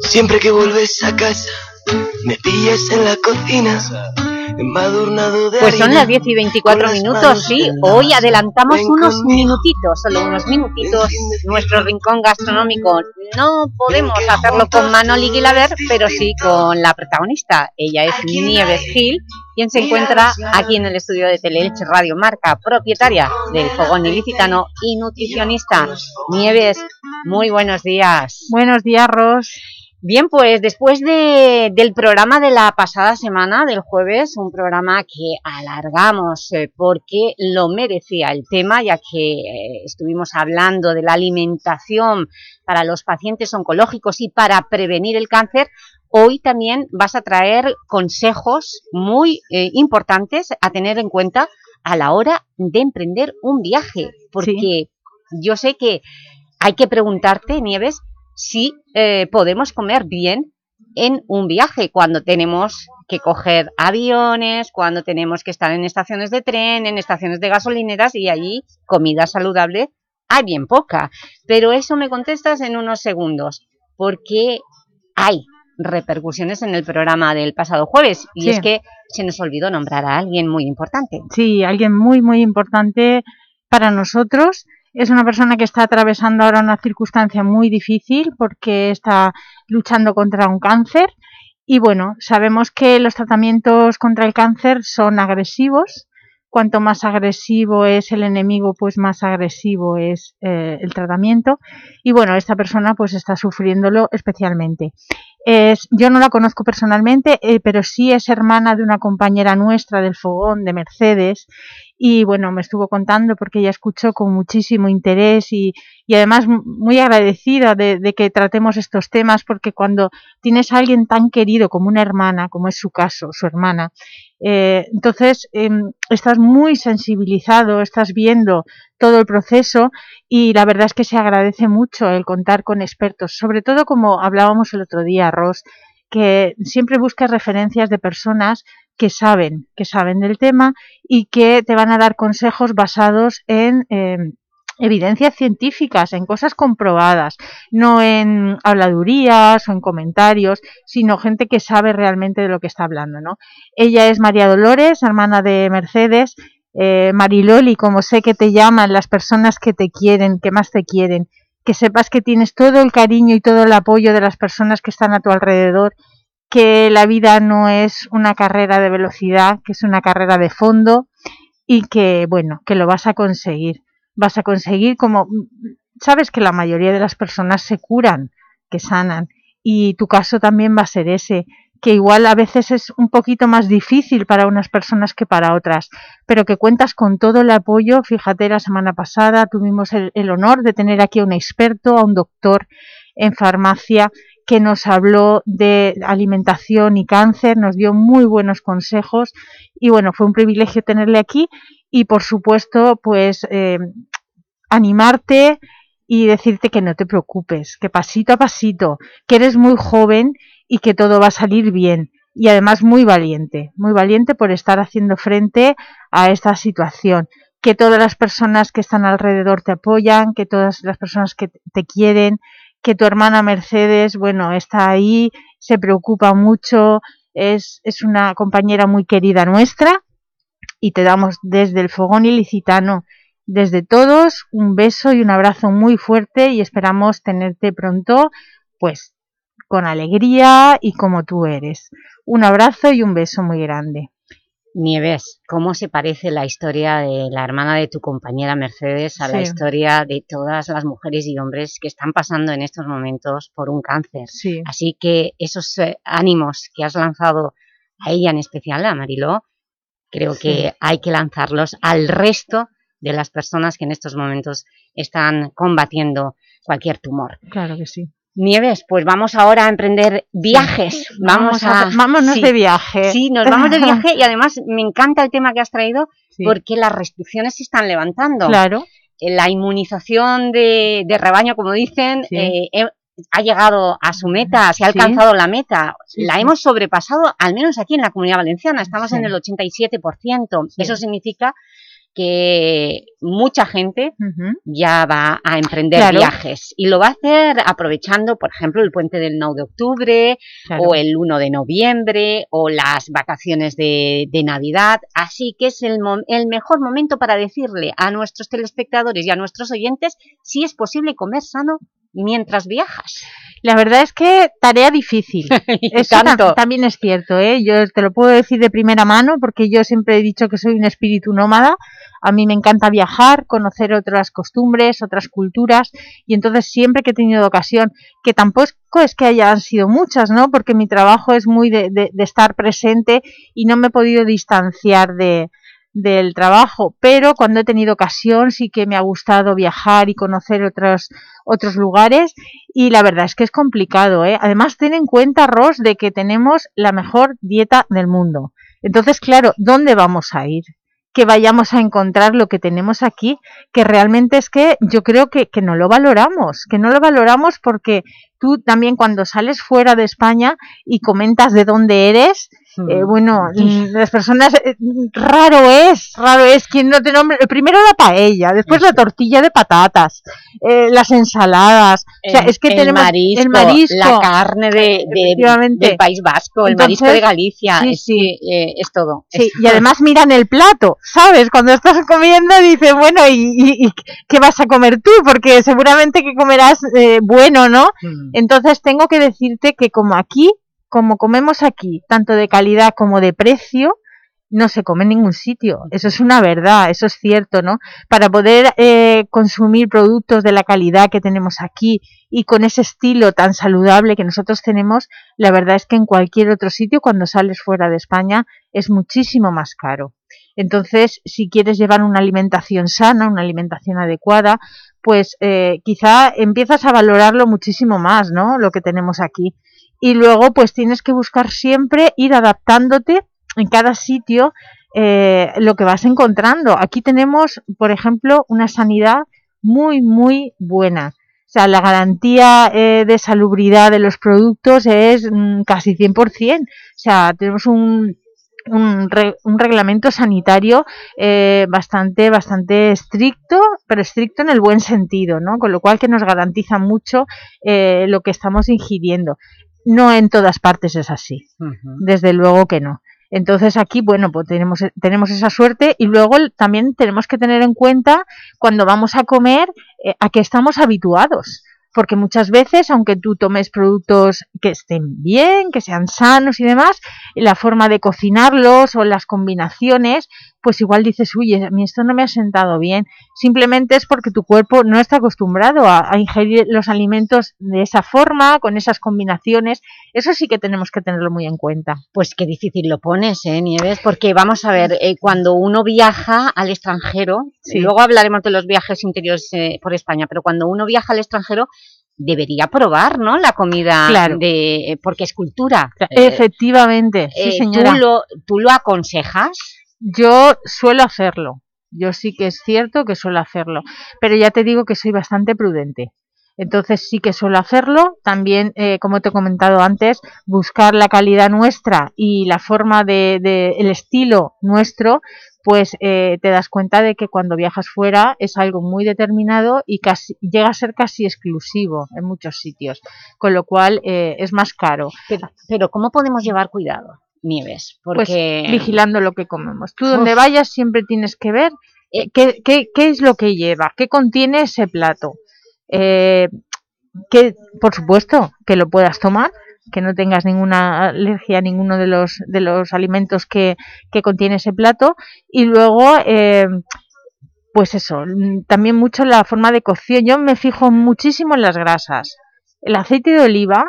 O: Siempre que vuelves a casa, me pillas en la cocina,
B: Pues son las 10 y 24
O: con las
B: minutos, sí. Hoy adelantamos unos minutitos, solo unos minutitos, nuestro rincón gastronómico. No podemos hacerlo con Manoli Guilaber, pero sí con la protagonista. Ella es Nieves Gil, quien se encuentra aquí en el estudio de Teleelche Radio Marca, propietaria del Fogón Ilicitano y nutricionista. Nieves, muy buenos días.
P: Buenos días, Ros.
B: Bien, pues después de- del programa de la pasada semana, del jueves, un programa que alargamos eh, porque lo merecía el tema, ya que eh, estuvimos hablando de la alimentación para los pacientes oncológicos y para prevenir el cáncer, hoy también vas a traer consejos muy eh, importantes a tener en cuenta a la hora de emprender un viaje, porque yo sé que hay que preguntarte, Nieves, si eh, podemos comer bien en un viaje cuando tenemos que coger aviones, cuando tenemos que estar en estaciones de tren, en estaciones de gasolineras y allí comida saludable hay bien poca. Pero eso me contestas en unos segundos, porque hay repercusiones en el programa del pasado jueves y
P: Sí.
B: es que se nos olvidó nombrar a alguien muy importante.
P: Sí, alguien muy, muy importante para nosotros. Es una persona que está atravesando ahora una circunstancia muy difícil porque está luchando contra un cáncer y bueno, sabemos que los tratamientos contra el cáncer son agresivos. Cuanto más agresivo es el enemigo, pues más agresivo es eh, el tratamiento. Y bueno, esta persona pues está sufriéndolo especialmente. Es, yo no la conozco personalmente, eh, pero sí es hermana de una compañera nuestra del Fogón, de Mercedes, y bueno, me estuvo contando porque ella escuchó con muchísimo interés y, y además muy agradecida de, que tratemos estos temas porque cuando tienes a alguien tan querido como una hermana, como es su caso, su hermana, eh, entonces em, estás muy sensibilizado, estás viendo todo el proceso y la verdad es que se agradece mucho el contar con expertos, sobre todo como hablábamos el otro día, Ros, que siempre busques referencias de personas que saben, que saben del tema y que te van a dar consejos basados en em, evidencias científicas, en cosas comprobadas, no en habladurías o en comentarios, sino gente que sabe realmente de lo que está hablando, ¿no? Ella es María Dolores, hermana de Mercedes, eh, Mariloli, como sé que te llaman las personas que te quieren, que más te quieren, que sepas que tienes todo el cariño y todo el apoyo de las personas que están a tu alrededor, que la vida no es una carrera de velocidad, que es una carrera de fondo y que, bueno, que lo vas a conseguir. Vas a conseguir como... Sabes que la mayoría de las personas se curan, que sanan, y tu caso también va a ser ese, que igual a veces es un poquito más difícil para unas personas que para otras, pero que cuentas con todo el apoyo. Fíjate, la semana pasada tuvimos el, el honor de tener aquí a un experto, a un doctor en farmacia, que nos habló de alimentación y cáncer, nos dio muy buenos consejos y bueno, fue un privilegio tenerle aquí y por supuesto pues eh, animarte y decirte que no te preocupes, que pasito a pasito, que eres muy joven y que todo va a salir bien y además muy valiente, muy valiente por estar haciendo frente a esta situación, que todas las personas que están alrededor te apoyan, que todas las personas que te quieren, que tu hermana Mercedes, bueno, está ahí, se preocupa mucho, es, es una compañera muy querida nuestra y te damos desde el Fogón Ilicitano, desde todos, un beso y un abrazo muy fuerte y esperamos tenerte pronto, pues, con alegría y como tú eres. Un abrazo y un beso muy grande.
B: Nieves, ¿cómo se parece la historia de la hermana de tu compañera Mercedes a la historia de todas las mujeres y hombres que están pasando en estos momentos por un cáncer?
P: Sí.
B: Así que esos eh, ánimos que has lanzado a ella en especial, a Mariló, creo
P: Sí.
B: que hay que lanzarlos al resto de las personas que en estos momentos están combatiendo cualquier tumor.
P: Claro que sí.
B: Nieves, pues vamos ahora a emprender viajes. Vamos,
P: Vamos a-
B: a,
P: vámonos
B: sí.
P: de viaje.
B: Sí, nos vamos de viaje y además me encanta el tema que has traído porque las restricciones se están levantando.
P: Claro.
B: Eh, La inmunización de, de rebaño, como dicen,
P: Sí.
B: eh, ha llegado a su meta, se ha alcanzado la meta.
P: Sí,
B: la hemos sobrepasado, al menos aquí en la Comunidad Valenciana, estamos en el 87%.
P: Sí.
B: Eso significa que mucha gente ya va a emprender
P: Claro.
B: viajes y lo va a hacer aprovechando, por ejemplo, el puente del 9 de octubre
P: Claro.
B: o el 1 de noviembre o las vacaciones de, de Navidad. Así que es el, el mejor momento para decirle a nuestros telespectadores y a nuestros oyentes si es posible comer sano mientras viajas.
P: La verdad es que tarea difícil. Eso
B: tanto.
P: también es cierto, ¿eh? Yo te lo puedo decir de primera mano porque yo siempre he dicho que soy un espíritu nómada. A mí me encanta viajar, conocer otras costumbres, otras culturas y entonces siempre que he tenido ocasión, que tampoco es que hayan sido muchas, ¿no? Porque mi trabajo es muy de, de- de estar presente y no me he podido distanciar de, del trabajo, pero cuando he tenido ocasión sí que me ha gustado viajar y conocer otros, otros lugares y la verdad es que es complicado, ¿eh? Además, ten en cuenta, Ros, de que tenemos la mejor dieta del mundo. Entonces, claro, ¿dónde vamos a ir? Que vayamos a encontrar lo que tenemos aquí, que realmente es que yo creo que, que no lo valoramos, que no lo valoramos porque tú también cuando sales fuera de España y comentas de dónde eres, eh, bueno, mm, las personas, eh, raro es, raro es quien no te nombre, primero la paella, después la tortilla de patatas, eh, las ensaladas, o sea,
B: El-
P: es que
B: el
P: tenemos
B: marisco,
P: el marisco,
B: la carne de, del País Vasco, el marisco de Galicia,
P: sí,
B: es, eh, es todo.
P: Sí, y además miran el plato, ¿sabes? Cuando estás comiendo dices, bueno, ¿y, y- y qué vas a comer tú? Porque seguramente que comerás bueno, ¿no?
B: Mm.
P: Entonces tengo que decirte que como aquí, como comemos aquí, tanto de calidad como de precio, no se come en ningún sitio. Eso es una verdad, eso es cierto, ¿no? Para poder eh, consumir productos de la calidad que tenemos aquí y con ese estilo tan saludable que nosotros tenemos, la verdad es que en cualquier otro sitio, cuando sales fuera de España, es muchísimo más caro. Entonces, si quieres llevar una alimentación sana, una alimentación adecuada, pues eh, quizá empiezas a valorarlo muchísimo más, ¿no? Lo que tenemos aquí. Y luego, pues tienes que buscar siempre ir adaptándote en cada sitio eh, lo que vas encontrando. Aquí tenemos, por ejemplo, una sanidad muy, muy buena. O sea, la garantía eh, de salubridad de los productos es mm, casi 100%. O sea, tenemos un, un, re- un reglamento sanitario eh, bastante, bastante estricto, pero estricto en el buen sentido, ¿no? Con lo cual que nos garantiza mucho lo que estamos ingiriendo. No en todas partes es así, desde luego que no. Entonces aquí, bueno, pues tenemos, tenemos esa suerte y luego también tenemos que tener en cuenta cuando vamos a comer eh, a qué estamos habituados. Porque muchas veces, aunque tú tomes productos que estén bien, que sean sanos y demás, la forma de cocinarlos o las combinaciones, pues igual dices, uy, a mí esto no me ha sentado bien. Simplemente es porque tu cuerpo no está acostumbrado a, a ingerir los alimentos de esa forma, con esas combinaciones. Eso sí que tenemos que tenerlo muy en cuenta.
B: Pues qué difícil lo pones, ¿eh, Nieves? Porque vamos a ver, eh, cuando uno viaja al extranjero,
P: Sí.
B: luego hablaremos de los viajes interiores eh, por España, pero cuando uno viaja al extranjero debería probar, ¿no? La comida
P: Claro.
B: de... eh, porque es cultura. Eh,
P: Efectivamente, sí
B: eh,
P: señora.
B: ¿tú, lo, ¿Tú lo aconsejas?
P: Yo suelo hacerlo. Yo sí que es cierto que suelo hacerlo. Pero ya te digo que soy bastante prudente. Entonces sí que suelo hacerlo. También, eh, como te he comentado antes, buscar la calidad nuestra y la forma de, de- el estilo nuestro, pues eh, te das cuenta de que cuando viajas fuera es algo muy determinado y casi llega a ser casi exclusivo en muchos sitios, con lo cual eh, es más caro.
B: Pero, pero ¿cómo podemos llevar cuidado, Nieves? Porque...
P: Pues vigilando lo que comemos. Tú donde
B: Uf.
P: vayas siempre tienes que ver eh, qué, qué- qué es lo que lleva, qué contiene ese plato. Eh, que, por supuesto, que lo puedas tomar, que no tengas ninguna alergia a ninguno de los, de los alimentos que, que contiene ese plato. Y luego, eh, pues eso, también mucho la forma de cocción. Yo me fijo muchísimo en las grasas. El aceite de oliva,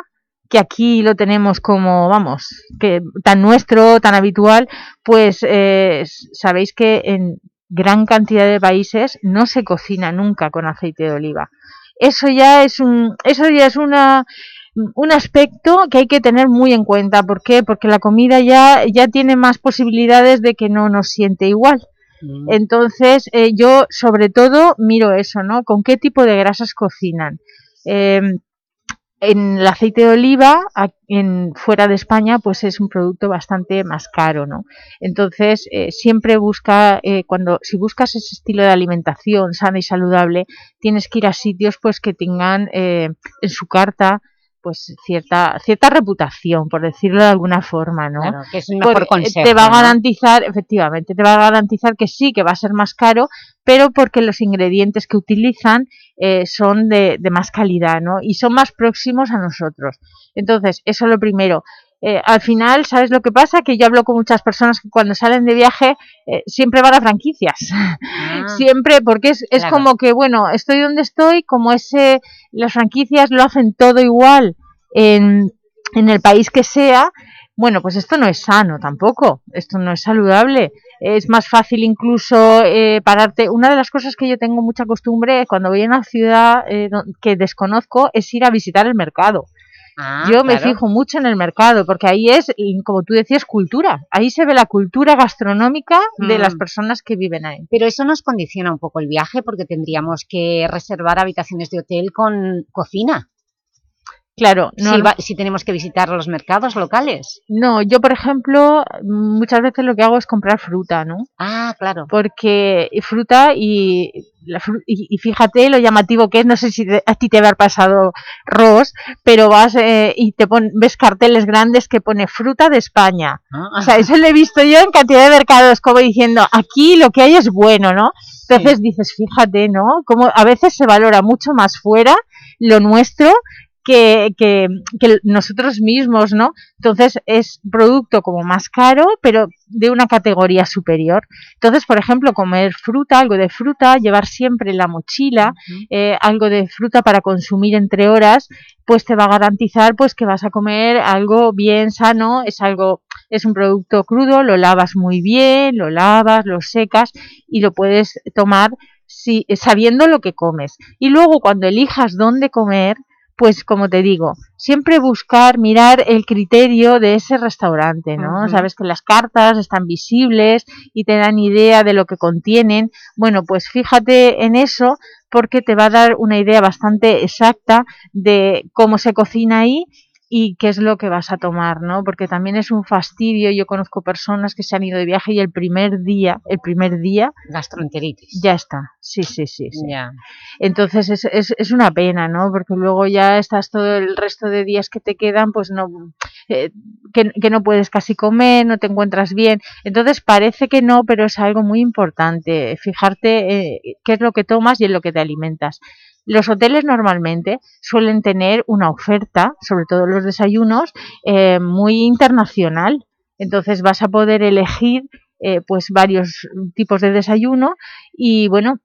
P: que aquí lo tenemos como, vamos, que tan nuestro, tan habitual, pues eh, sabéis que en, gran cantidad de países no se cocina nunca con aceite de oliva. Eso ya es un, eso ya es una, un aspecto que hay que tener muy en cuenta. ¿Por qué? Porque la comida ya, ya tiene más posibilidades de que no nos siente igual.
B: Mm.
P: Entonces, eh, yo sobre todo miro eso, ¿no? ¿Con qué tipo de grasas cocinan? Eh, en el aceite de oliva, en, fuera de España, pues es un producto bastante más caro, ¿no? Entonces, eh, siempre busca, eh, cuando si buscas ese estilo de alimentación sana y saludable, tienes que ir a sitios pues que tengan eh, en su carta pues cierta cierta reputación, por decirlo de alguna forma, ¿no?
B: Claro, que es el mejor
P: eh,
B: consejo,
P: te va a
B: ¿no?
P: garantizar, efectivamente, te va a garantizar que sí, que va a ser más caro, pero porque los ingredientes que utilizan eh, son de, de más calidad, ¿no? Y son más próximos a nosotros. Entonces, eso es lo primero. Eh, al final, ¿sabes lo que pasa? Que yo hablo con muchas personas que cuando salen de viaje eh, siempre van a franquicias. siempre, porque es, es
B: Claro.
P: como que, bueno, estoy donde estoy, como ese, las franquicias lo hacen todo igual en, en el país que sea, bueno, pues esto no es sano tampoco, esto no es saludable. Es más fácil incluso eh, pararte. Una de las cosas que yo tengo mucha costumbre cuando voy a una ciudad eh, que desconozco es ir a visitar el mercado.
B: Ah,
P: Yo me
B: claro.
P: fijo mucho en el mercado, porque ahí es, y como tú decías, cultura. Ahí se ve la cultura gastronómica de las
B: Mm.
P: personas que viven ahí.
B: Pero eso nos condiciona un poco el viaje porque tendríamos que reservar habitaciones de hotel con cocina.
P: Claro, no,
B: si, va- si tenemos que visitar los mercados locales.
P: no, yo por ejemplo, muchas veces lo que hago es comprar fruta, ¿no?
B: Ah, claro.
P: Porque fruta y, la fru- y, y fíjate lo llamativo que es, no sé si te- a ti te habrá pasado, Ros, pero vas eh, y te pon- ves carteles grandes que pone fruta de España. O sea, eso lo he visto yo en cantidad de mercados, como diciendo, aquí lo que hay es bueno, ¿no? Entonces dices, fíjate, ¿no? Como a veces se valora mucho más fuera lo nuestro que, que, que nosotros mismos, ¿no? Entonces es producto como más caro, pero de una categoría superior. Entonces, por ejemplo, comer fruta, algo de fruta, llevar siempre en la mochila, eh, algo de fruta para consumir entre horas, pues te va a garantizar pues que vas a comer algo bien sano, es algo, es un producto crudo, lo lavas muy bien, lo lavas, lo secas y lo puedes tomar si, sabiendo lo que comes. Y luego cuando elijas dónde comer, pues como te digo, siempre buscar, mirar el criterio de ese restaurante, ¿no? Sabes que las cartas están visibles y te dan idea de lo que contienen. Bueno, pues fíjate en eso porque te va a dar una idea bastante exacta de cómo se cocina ahí y qué es lo que vas a tomar, ¿no? Porque también es un fastidio, yo conozco personas que se han ido de viaje y el primer día, el primer día
B: Gastroenteritis.
P: ya está, sí, sí, sí, sí.
B: Ya.
P: Entonces es, es, es una pena, ¿no? Porque luego ya estás todo el resto de días que te quedan, pues no, eh, que, que no puedes casi comer, no te encuentras bien. Entonces parece que no, pero es algo muy importante, fijarte eh, qué es lo que tomas y en lo que te alimentas. Los hoteles normalmente suelen tener una oferta, sobre todo los desayunos, eh, muy internacional. Entonces vas a poder elegir eh, pues varios tipos de desayuno y bueno,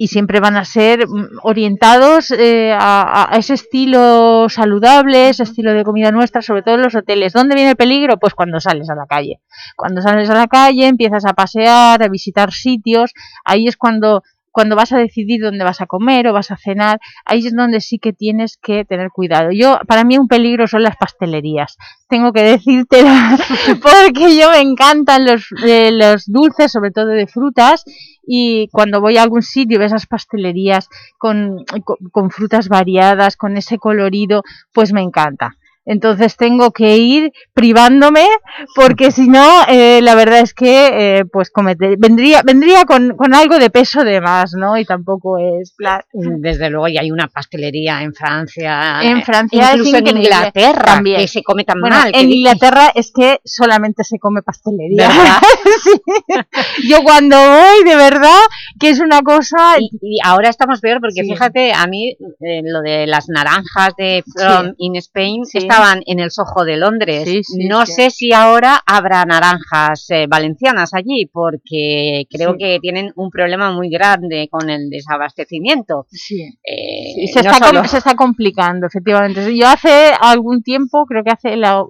P: y siempre van a ser mm, orientados eh, a, a ese estilo saludable, ese estilo de comida nuestra, sobre todo en los hoteles. ¿Dónde viene el peligro? Pues cuando sales a la calle. Cuando sales a la calle, empiezas a pasear, a visitar sitios, ahí es cuando cuando vas a decidir dónde vas a comer o vas a cenar, ahí es donde sí que tienes que tener cuidado. Yo, para mí un peligro son las pastelerías. Tengo que decirte porque yo me encantan los, eh, los dulces, sobre todo de frutas, y cuando voy a algún sitio esas pastelerías con, con, con frutas variadas, con ese colorido, pues me encanta. Entonces tengo que ir privándome porque si no, eh, la verdad es que eh, pues comete, vendría vendría con, con, algo de peso de más, ¿no? Y tampoco es... plan
B: Desde luego, y hay una pastelería en Francia,
P: en Francia
B: incluso en Inglaterra,
P: también.
B: que se come tan
P: bueno,
B: mal.
P: En Inglaterra es que solamente se come pastelería. sí. Yo cuando voy, de verdad, que es una cosa...
B: Y, y ahora estamos peor porque sí. fíjate, a mí eh, lo de las naranjas de From sí. in Spain estaban en el Soho de Londres.
P: Sí, sí,
B: no sé si ahora habrá naranjas eh, valencianas allí, porque creo que tienen un problema muy grande con el desabastecimiento.
P: Sí.
B: Eh,
P: se,
B: no
P: está
B: solo...
P: se está complicando, efectivamente. Yo hace algún tiempo, creo que hace la,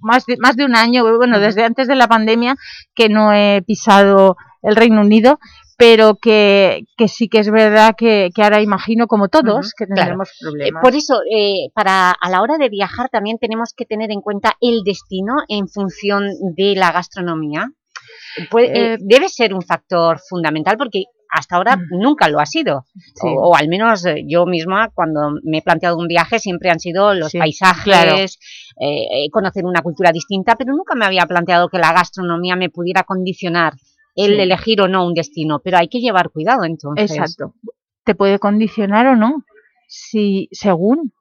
P: más, de, más de un año, bueno, desde antes de la pandemia, que no he pisado el Reino Unido, pero que, que sí que es verdad que, que ahora imagino, como todos, que tendremos
B: Eh,
P: problemas.
B: por eso, eh, para, a la hora de viajar también tenemos que tener en cuenta el destino en función de la gastronomía. Pues, eh,
P: Eh,
B: debe ser un factor fundamental porque hasta ahora nunca lo ha sido.
P: Sí.
B: O, o al menos eh, yo misma, cuando me he planteado un viaje, siempre han sido los
P: Sí,
B: paisajes,
P: claro.
B: eh, conocer una cultura distinta, pero nunca me había planteado que la gastronomía me pudiera condicionar el
P: Sí.
B: elegir o no un destino. Pero hay que llevar cuidado entonces.
P: Exacto. Te puede condicionar o no, si, según.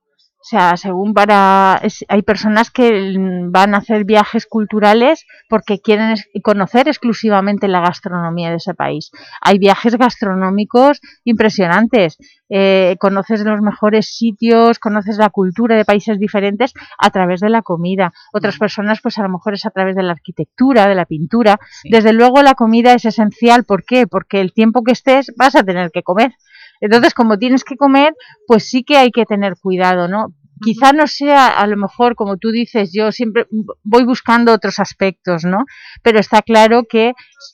P: O sea, según para... es- hay personas que mm, van a hacer viajes culturales porque quieren conocer exclusivamente la gastronomía de ese país. Hay viajes gastronómicos impresionantes. eh, conoces los mejores sitios, conoces la cultura de países diferentes a través de la comida. Otras personas, pues a lo mejor es a través de la arquitectura, de la pintura. Desde luego la comida es esencial. ¿Por qué? Porque el tiempo que estés vas a tener que comer. Entonces, como tienes que comer, pues sí que hay que tener cuidado, ¿no? Quizá no sea, a lo mejor, como tú dices, yo siempre voy buscando otros aspectos, ¿no? Pero está claro que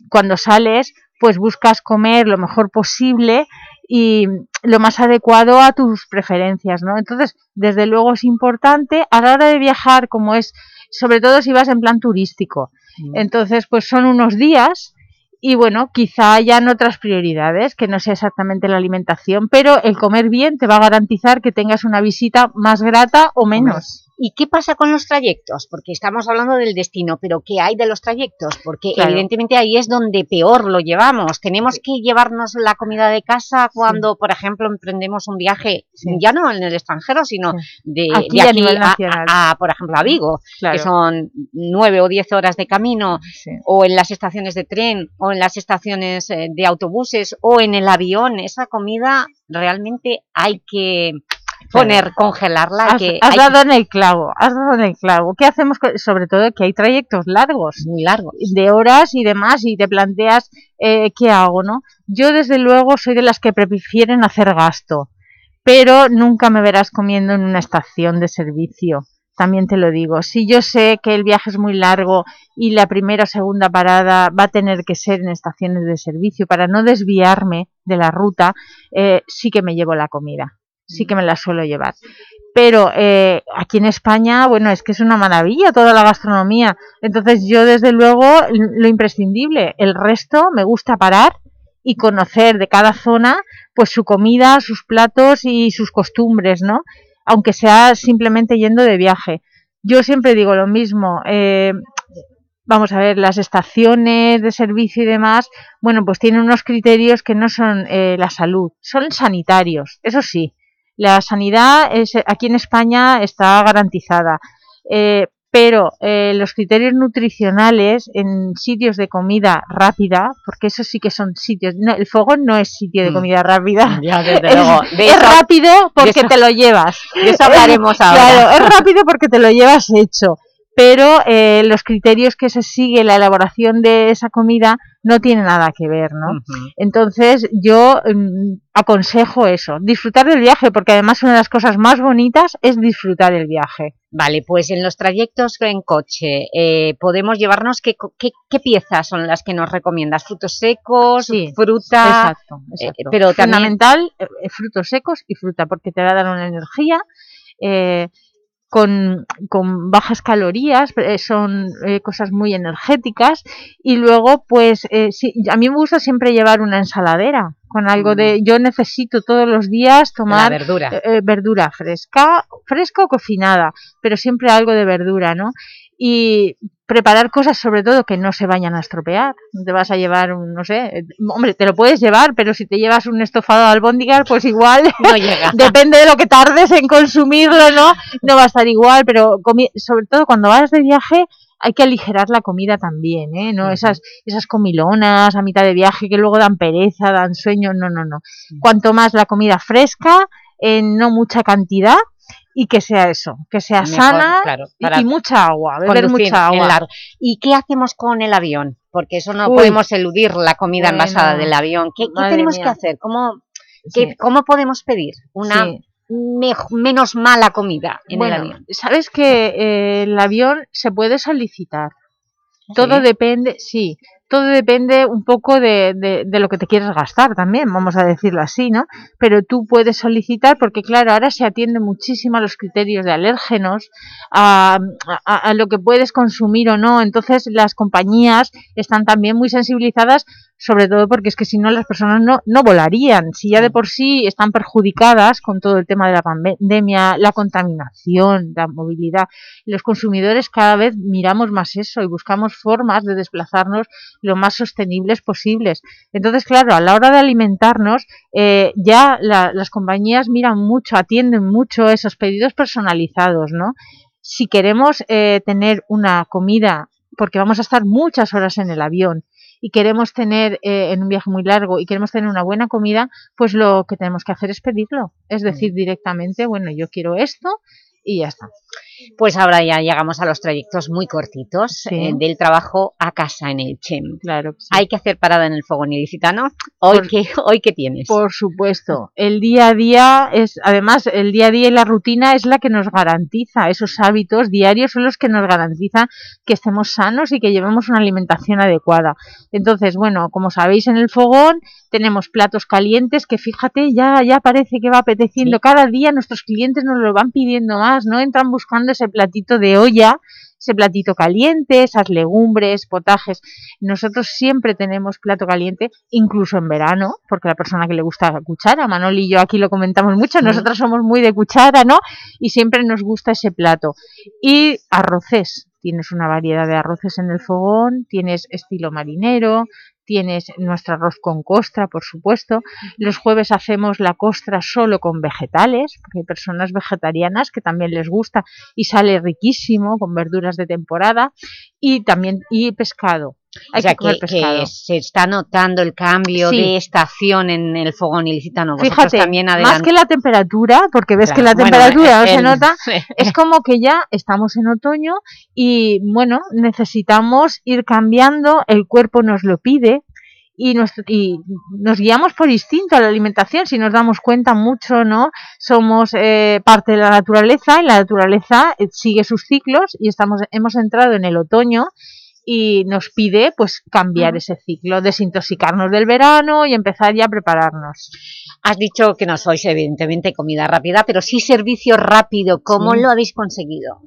P: cuando sales, pues buscas comer lo mejor posible y lo más adecuado a tus preferencias, ¿no? Entonces, desde luego es importante a la hora de viajar, como es, sobre todo si vas en plan turístico. Entonces, pues son unos días y bueno, quizá hayan otras prioridades, que no sea exactamente la alimentación, pero el comer bien te va a garantizar que tengas una visita más grata o menos.
B: ¿Y qué pasa con los trayectos? Porque estamos hablando del destino, pero ¿qué hay de los trayectos? Porque
P: Claro.
B: evidentemente ahí es donde peor lo llevamos. Tenemos que llevarnos la comida de casa cuando, por ejemplo, emprendemos un viaje, ya no en el extranjero, sino de
P: Aquí
B: de
P: a
B: aquí
P: nivel
B: a,
P: nacional.
B: a- a, por ejemplo, a Vigo,
P: Claro.
B: que son nueve o diez horas de camino, o en las estaciones de tren, o en las estaciones eh, de autobuses, o en el avión. Esa comida realmente hay que poner, congelarla.
P: Has,
B: que
P: has
B: hay
P: dado en el clavo, has dado en el clavo. ¿Qué hacemos? con- sobre todo que hay trayectos largos.
B: Muy largos.
P: De horas y demás, y te planteas eh, qué hago, ¿no? Yo, desde luego, soy de las que prefieren hacer gasto, pero nunca me verás comiendo en una estación de servicio. También te lo digo. Si yo sé que el viaje es muy largo y la primera o segunda parada va a tener que ser en estaciones de servicio para no desviarme de la ruta, eh, sí que me llevo la comida. Sí que me la suelo llevar. Pero eh, aquí en España, bueno, es que es una maravilla toda la gastronomía. Entonces yo, desde luego, lo imprescindible. El resto me gusta parar y conocer de cada zona pues su comida, sus platos y sus costumbres, ¿no? Aunque sea simplemente yendo de viaje. Yo siempre digo lo mismo. eh, vamos a ver, las estaciones de servicio y demás, bueno, pues tienen unos criterios que no son eh, la salud, son sanitarios, eso sí. La sanidad es, aquí en España está garantizada, eh, pero eh, los criterios nutricionales en sitios de comida rápida, porque eso sí que son sitios, no, el fogón no es sitio de comida rápida,
B: Mm. Ya, desde
P: es,
B: luego. De
P: es
B: eso-
P: rápido porque
B: de eso-
P: te lo llevas.
B: de eso hablaremos ahora.
P: Claro, es rápido porque te lo llevas hecho, pero eh, los criterios que se sigue la elaboración de esa comida no tiene nada que ver, ¿no? Entonces yo mm, aconsejo eso, disfrutar del viaje, porque además una de las cosas más bonitas es disfrutar el viaje.
B: Vale, pues en los trayectos en coche, eh, ¿podemos llevarnos qué, co- qué, qué piezas son las que nos recomiendas? ¿Frutos secos, fruta?
P: Exacto,
B: Eh,
P: exacto.
B: pero
P: Fundamental, eh, frutos secos y fruta, porque te va a dar una energía eh, con, con bajas calorías, eh, son eh, cosas muy energéticas, y luego, pues, eh, sí, a mí me gusta siempre llevar una ensaladera, con algo de, yo necesito todos los días tomar
B: Mm. verdura.
P: eh, eh, verdura fresca, fresca o cocinada, pero siempre algo de verdura, ¿no? Y preparar cosas sobre todo que no se vayan a estropear. No Te vas a llevar, un, no sé, eh, hombre, te lo puedes llevar, pero si te llevas un estofado de albóndigas, pues igual
B: No llega.
P: depende de lo que tardes en consumirlo, ¿no? No va a estar igual, pero sobre todo cuando vas de viaje hay que aligerar la comida también, ¿eh? No esas, esas comilonas a mitad de viaje que luego dan pereza, dan sueño, no, no, no. Cuanto más la comida fresca, en no mucha cantidad, y que sea eso, que sea
B: Mejor,
P: sana
B: claro,
P: y-
B: para
P: y mucha agua, beber mucha agua.
B: ¿Y qué hacemos con el avión? Porque eso no
P: Uy.
B: podemos eludir la comida envasada
P: Bueno,
B: del avión. ¿Qué, qué tenemos que hacer? ¿Cómo, qué-. ¿Cómo podemos pedir una
P: Sí.
B: menos mala comida en
P: bueno,
B: el avión?
P: sabes que eh, el avión se puede solicitar. Todo
B: ¿Sí?
P: depende, sí, todo depende un poco de, de, lo que te quieres gastar también, vamos a decirlo así, ¿no? Pero tú puedes solicitar, porque claro, ahora se atiende muchísimo a los criterios de alérgenos, a, a lo que puedes consumir o no, entonces las compañías están también muy sensibilizadas sobre todo porque es que si no las personas no, no volarían, si ya de por sí están perjudicadas con todo el tema de la pandemia, la contaminación, la movilidad, los consumidores cada vez miramos más eso y buscamos formas de desplazarnos lo más sostenibles posibles. Entonces, claro, a la hora de alimentarnos, eh, ya la, las compañías miran mucho, atienden mucho esos pedidos personalizados, ¿no? Si queremos eh, tener una comida, porque vamos a estar muchas horas en el avión, y queremos tener eh, en un viaje muy largo y queremos tener una buena comida, pues lo que tenemos que hacer es pedirlo. Es decir, directamente, bueno, yo quiero esto y ya está.
B: Pues ahora ya llegamos a los trayectos muy cortitos
P: Sí.
B: eh, del trabajo a casa en el CHEM.
P: Claro. sí.
B: ¿Hay que hacer parada en el fogón ilicitano? ¿Hoy,
P: Por-
B: qué, ¿Hoy qué tienes?
P: Por supuesto. El día a día es, además, el día a día y la rutina es la que nos garantiza, esos hábitos diarios son los que nos garantizan que estemos sanos y que llevemos una alimentación adecuada. Entonces, bueno, como sabéis, en el fogón tenemos platos calientes que fíjate, ya, ya parece que va apeteciendo. Cada día nuestros clientes nos lo van pidiendo más, ¿no? Entran buscando ese platito de olla, ese platito caliente, esas legumbres, potajes. Nosotros siempre tenemos plato caliente, incluso en verano, porque la persona que le gusta la cuchara, Manoli y yo aquí lo comentamos mucho,
B: Mm.
P: nosotros somos muy de cuchara, ¿no? Y siempre nos gusta ese plato. Y arroces, tienes una variedad de arroces en el fogón, tienes estilo marinero, tienes nuestro arroz con costra, por supuesto. Los jueves hacemos la costra solo con vegetales, porque hay personas vegetarianas que también les gusta y sale riquísimo con verduras de temporada y también y pescado. Hay
B: o sea,
P: que
B: se está notando el cambio
P: Sí.
B: de estación en el fogón ilicitano. Vosotros
P: Fíjate,
B: también
P: más
B: adelant-
P: que la temperatura, porque ves que la
B: bueno,
P: temperatura no
B: el-
P: se nota, es como que ya estamos en otoño y bueno, necesitamos ir cambiando, el cuerpo nos lo pide y nos, y nos guiamos por instinto a la alimentación, si nos damos cuenta mucho, ¿no? Somos eh, parte de la naturaleza y la naturaleza eh, sigue sus ciclos y estamos, hemos entrado en el otoño y nos pide pues cambiar ese ciclo, desintoxicarnos del verano y empezar ya a prepararnos.
B: Has dicho que no sois evidentemente comida rápida, pero sí servicio rápido. ¿Cómo
P: Sí.
B: lo habéis conseguido?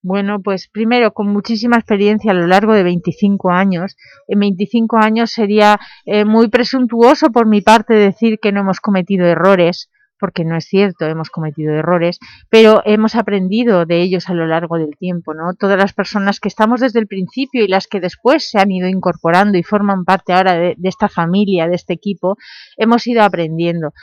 P: Bueno, pues primero, con muchísima experiencia a lo largo de 25 años. En 25 años sería eh, muy presuntuoso por mi parte decir que no hemos cometido errores, porque no es cierto, hemos cometido errores, pero hemos aprendido de ellos a lo largo del tiempo, ¿no? Todas las personas que estamos desde el principio y las que después se han ido incorporando y forman parte ahora de, de esta familia, de este equipo, hemos ido aprendiendo.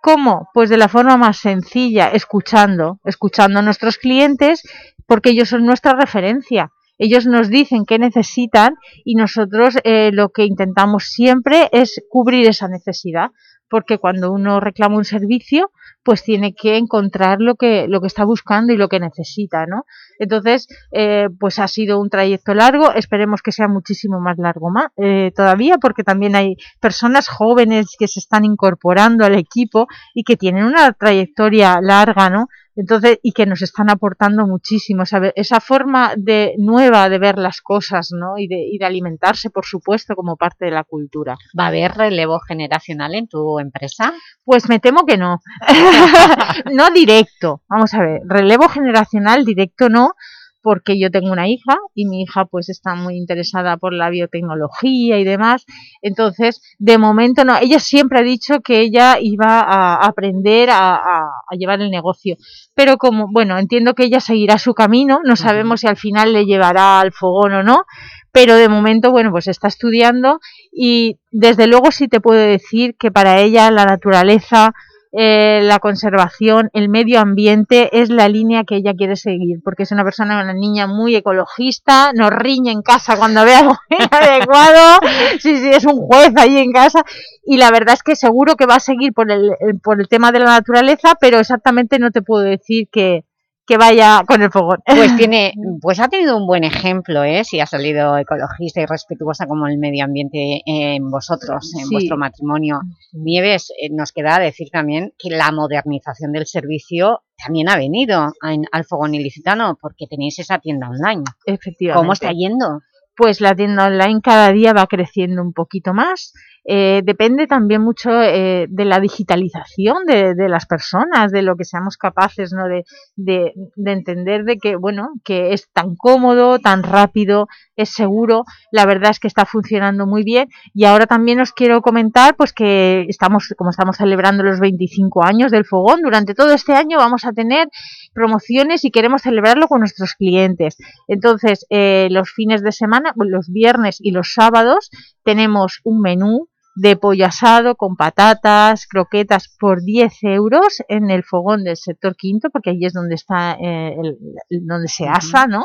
P: ¿Cómo? Pues de la forma más sencilla, escuchando, escuchando a nuestros clientes, porque ellos son nuestra referencia. Ellos nos dicen qué necesitan y nosotros eh, lo que intentamos siempre es cubrir esa necesidad, porque cuando uno reclama un servicio, pues tiene que encontrar lo que, lo que está buscando y lo que necesita, ¿no? Entonces, eh, pues ha sido un trayecto largo, esperemos que sea muchísimo más largo eh, todavía, porque también hay personas jóvenes que se están incorporando al equipo y que tienen una trayectoria larga, ¿no? Entonces, y que nos están aportando muchísimo, ¿sabe? esa forma de nueva de ver las cosas, ¿no? Y de, y de alimentarse, por supuesto, como parte de la cultura.
B: ¿Va a haber relevo generacional en tu empresa?
P: Pues me temo que no. no directo. Vamos a ver, relevo generacional directo no, porque yo tengo una hija y mi hija pues está muy interesada por la biotecnología y demás. Entonces, de momento no. Ella siempre ha dicho que ella iba a aprender a, a, a llevar el negocio. Pero como, bueno, entiendo que ella seguirá su camino. No sabemos si al final le llevará al fogón o no. Pero de momento, bueno, pues está estudiando y desde luego sí te puedo decir que para ella la naturaleza, eh, la conservación, el medio ambiente es la línea que ella quiere seguir, porque es una persona, una niña muy ecologista, nos riñe en casa cuando ve algo inadecuado, sí, sí, es un juez ahí en casa, y la verdad es que seguro que va a seguir por el, por el tema de la naturaleza, pero exactamente no te puedo decir que, que vaya con el fogón.
B: Pues tiene, pues ha tenido un buen ejemplo, ¿eh? Si ha salido ecologista y respetuosa como el medio ambiente en vosotros, en
P: Sí.
B: vuestro matrimonio. Nieves, eh, nos queda decir también que la modernización del servicio también ha venido en- al fogón ilicitano porque tenéis esa tienda online.
P: Efectivamente.
B: ¿Cómo está yendo?
P: pues la tienda online cada día va creciendo un poquito más. Eh, depende también mucho eh, de la digitalización de, de, las personas, de lo que seamos capaces ¿no? de, de, de, entender de que, bueno, que es tan cómodo, tan rápido, es seguro, la verdad es que está funcionando muy bien y ahora también os quiero comentar pues que estamos, como estamos celebrando los 25 años del Fogón, durante todo este año vamos a tener promociones y queremos celebrarlo con nuestros clientes. Entonces, eh, los fines de semana, los viernes y los sábados, tenemos un menú de pollo asado con patatas, croquetas por 10 euros en el fogón del sector quinto, porque allí es donde está eh, el, donde se asa, ¿no?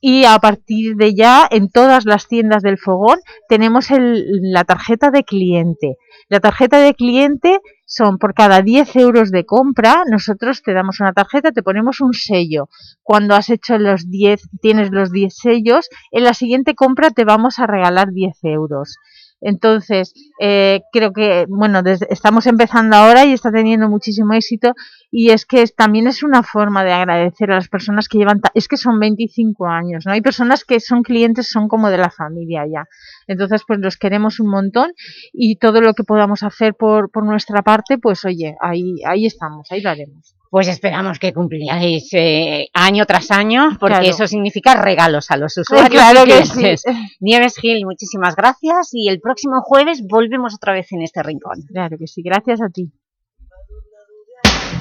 P: Y a partir de ya, en todas las tiendas del fogón, tenemos el, la tarjeta de cliente. La tarjeta de cliente son por cada 10 euros de compra, nosotros te damos una tarjeta, te ponemos un sello. Cuando has hecho los 10, tienes los 10 sellos, en la siguiente compra te vamos a regalar 10 euros. Entonces, eh, creo que, bueno, desde, estamos empezando ahora y está teniendo muchísimo éxito y es que es, también es una forma de agradecer a las personas que llevan, es que son 25 años, ¿no? Hay personas que son clientes, son como de la familia ya. Entonces, pues los queremos un montón y todo lo que podamos hacer por, por nuestra parte, pues oye, ahí, ahí estamos, ahí lo haremos.
B: Pues esperamos que cumpliráis eh, año tras año, porque claro. eso significa regalos a los usuarios.
P: Claro que sí.
B: Nieves Gil, muchísimas gracias y el próximo jueves volvemos otra vez en este rincón.
P: Claro que sí, gracias a ti.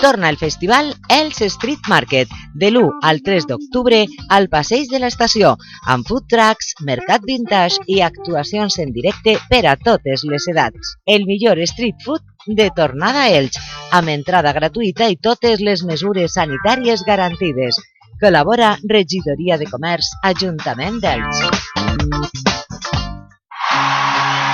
Q: Torna el festival Els Street Market de l'1 al 3 d'octubre al Passeig de l'Estació amb food trucks, mercat vintage i actuacions en directe per a totes les edats. El millor street food de tornada a Elx, amb entrada gratuïta i totes les mesures sanitàries garantides. Col·labora Regidoria de Comerç, Ajuntament d'Elx.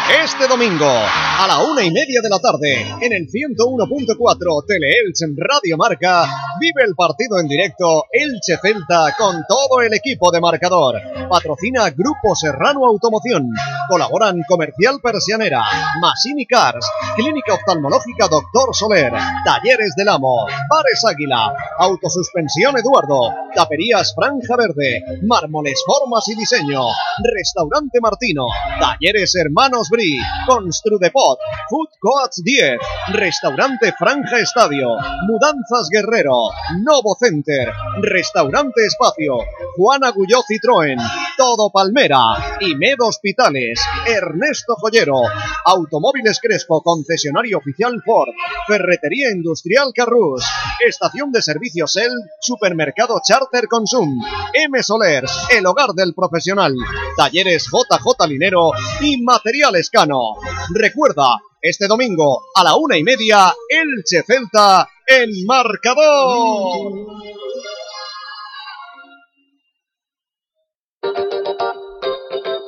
J: Este domingo, a la una y media de la tarde, en el 101.4 Teleelch Radio Marca, vive el partido en directo Elche Celta con todo el equipo de marcador. Patrocina Grupo Serrano Automoción. Colaboran Comercial Persianera, Masini Cars, Clínica Oftalmológica Doctor Soler, Talleres del Amo, Bares Águila, Autosuspensión Eduardo, Taperías Franja Verde, Mármoles Formas y Diseño, Restaurante Martino, Talleres Hermanos Bri, Construdepot, Food Coats 10, Restaurante Franja Estadio, Mudanzas Guerrero, Novo Center, Restaurante Espacio, Juan Agulló Citroën, Todo Palmera, Imed Hospitales, Ernesto Joyero, Automóviles Crespo, concesionario oficial Ford, Ferretería Industrial Carrus, Estación de Servicios El, Supermercado Charter Consum, M Solers, El Hogar del Profesional, Talleres JJ Linero y Materiales Recuerda, este domingo a la una y media, Elche Celta en marcador.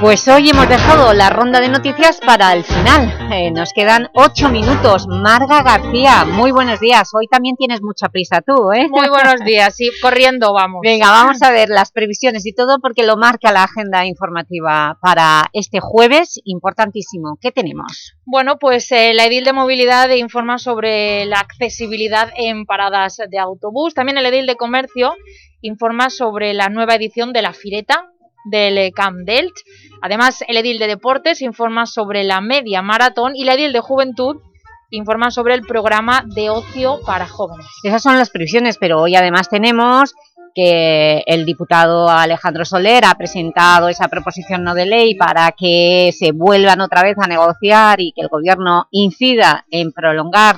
B: Pues hoy hemos dejado la ronda de noticias para el final. Eh, nos quedan ocho minutos. Marga García, muy buenos días. Hoy también tienes mucha prisa tú, ¿eh?
R: Muy buenos días, sí, corriendo vamos.
B: Venga, vamos a ver las previsiones y todo porque lo marca la agenda informativa para este jueves, importantísimo. ¿Qué tenemos?
R: Bueno, pues eh, la Edil de Movilidad informa sobre la accesibilidad en paradas de autobús. También el Edil de Comercio informa sobre la nueva edición de la Fireta, del Camp Delt. Además, el edil de Deportes informa sobre la media maratón y el edil de Juventud informa sobre el programa de ocio para jóvenes.
B: Esas son las previsiones, pero hoy además tenemos que el diputado Alejandro Soler ha presentado esa proposición no de ley para que se vuelvan otra vez a negociar y que el Gobierno incida en prolongar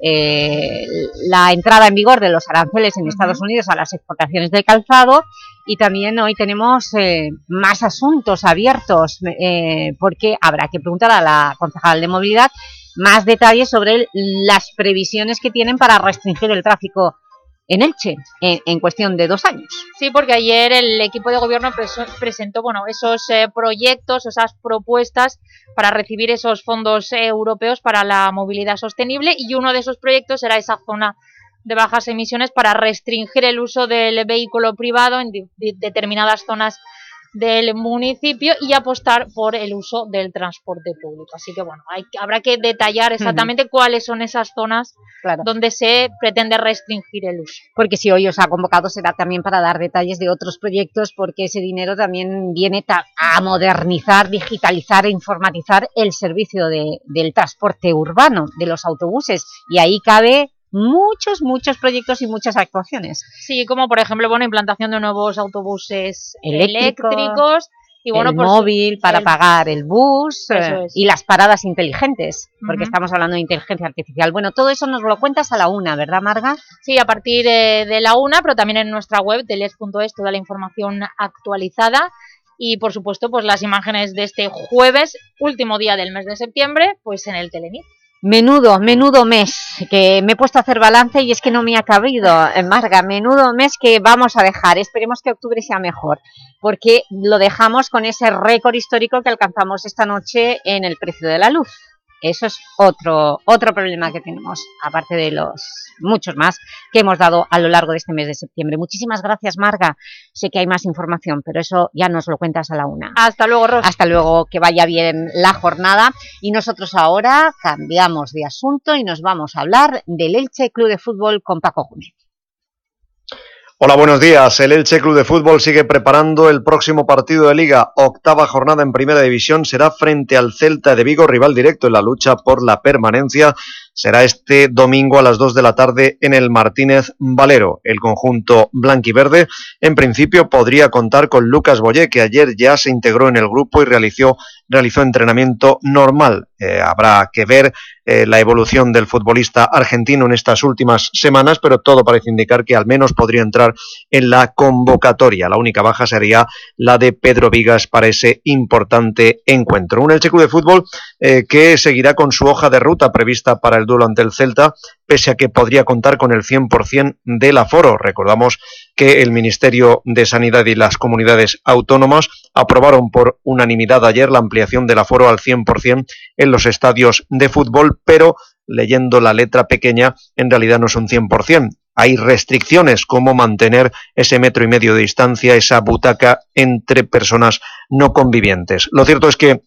B: eh, la entrada en vigor de los aranceles en Estados Unidos a las exportaciones de calzado y también hoy tenemos eh, más asuntos abiertos eh, porque habrá que preguntar a la concejal de movilidad más detalles sobre las previsiones que tienen para restringir el tráfico en Elche, en, en, cuestión de dos años.
R: Sí, porque ayer el equipo de gobierno presentó bueno, esos eh, proyectos, esas propuestas para recibir esos fondos europeos para la movilidad sostenible y uno de esos proyectos era esa zona de bajas emisiones para restringir el uso del vehículo privado en determinadas zonas del municipio y apostar por el uso del transporte público. Así que bueno, hay, habrá que detallar exactamente cuáles son esas zonas donde se pretende restringir el uso.
B: Porque si hoy os ha convocado será también para dar detalles de otros proyectos porque ese dinero también viene a modernizar, digitalizar e informatizar el servicio de, del transporte urbano, de los autobuses y ahí cabe muchos, muchos proyectos y muchas actuaciones.
R: Sí, como por ejemplo, bueno, implantación de nuevos autobuses eléctricos y bueno,
B: el
R: pues,
B: móvil para
R: el-
B: pagar el bus eh,
R: es.
B: y las paradas inteligentes, porque estamos hablando de inteligencia artificial. Bueno, todo eso nos lo cuentas a la una, ¿verdad, Marga?
R: Sí, a partir de, de la una, pero también en nuestra web, teles.es, toda la información actualizada. Y, por supuesto, pues las imágenes de este jueves, último día del mes de septiembre, pues en el Telenit.
B: Menudo, menudo mes, que me he puesto a hacer balance y es que no me ha cabido, eh, Marga, menudo mes que vamos a dejar, esperemos que octubre sea mejor, porque lo dejamos con ese récord histórico que alcanzamos esta noche en el precio de la luz. Eso es otro, otro problema que tenemos, aparte de los muchos más que hemos dado a lo largo de este mes de septiembre. Muchísimas gracias, Marga. Sé que hay más información, pero eso ya nos lo cuentas a la una.
R: Hasta luego, Ros.
B: Hasta luego, que vaya bien la jornada. Y nosotros ahora cambiamos de asunto y nos vamos a hablar del Elche Club de Fútbol con Paco Gómez.
J: Hola, buenos días. El Elche Club de Fútbol sigue preparando el próximo partido de Liga. Octava jornada en Primera División será frente al Celta de Vigo, rival directo en la lucha por la permanencia. Será este domingo a las 2 de la tarde en el Martínez Valero. El conjunto blanquiverde, en principio, podría contar con Lucas Boyé, que ayer ya se integró en el grupo y realizó, realizó entrenamiento normal. Eh, habrá que ver eh, la evolución del futbolista argentino en estas últimas semanas, pero todo parece indicar que al menos podría entrar en la convocatoria. La única baja sería la de Pedro Vigas para ese importante encuentro. Un Elche Club de Fútbol eh, que seguirá con su hoja de ruta prevista para el duelo ante el Celta, pese a que podría contar con el 100% del aforo. Recordamos que el Ministerio de Sanidad y las comunidades autónomas aprobaron por unanimidad ayer la ampliación del aforo al 100% en los estadios de fútbol, pero leyendo la letra pequeña, en realidad no es un 100%. Hay restricciones como mantener ese metro y medio de distancia, esa butaca entre personas no convivientes. Lo cierto es que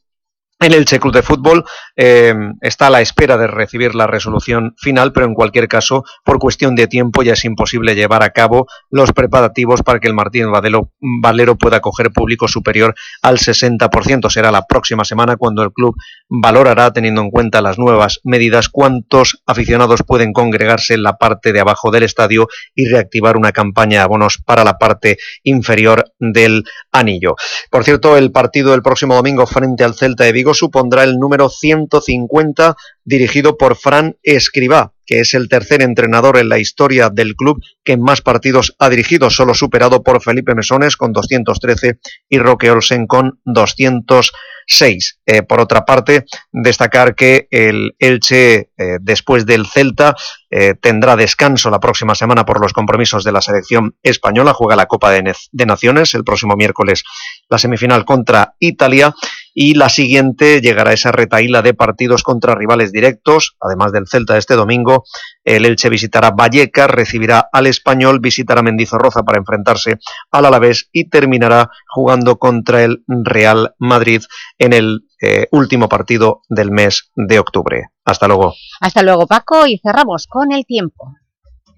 J: el Elche Club de Fútbol eh, está a la espera de recibir la resolución final, pero en cualquier caso, por cuestión de tiempo, ya es imposible llevar a cabo los preparativos para que el Martín Valero, Valero pueda coger público superior al 60%. Será la próxima semana cuando el club valorará, teniendo en cuenta las nuevas medidas, cuántos aficionados pueden congregarse en la parte de abajo del estadio y reactivar una campaña de abonos para la parte inferior del anillo. Por cierto, el partido del próximo domingo frente al Celta de Vigo supondrá el número 150 dirigido por Fran Escribá, que es el tercer entrenador en la historia del club que más partidos ha dirigido, solo superado por Felipe Mesones con 213 y Roque Olsen con 206. Eh, por otra parte, destacar que el Elche, eh, después del Celta, eh, tendrá descanso la próxima semana por los compromisos de la selección española, juega la Copa de, Ne- de Naciones el próximo miércoles la semifinal contra Italia y la siguiente llegará esa retaíla de partidos contra rivales directos, además del Celta este domingo, el Elche visitará Vallecas, recibirá al Español, visitará Mendizorroza para enfrentarse al Alavés y terminará jugando contra el Real Madrid en el eh, último partido del mes de octubre. Hasta luego.
B: Hasta luego, Paco, y cerramos con el tiempo.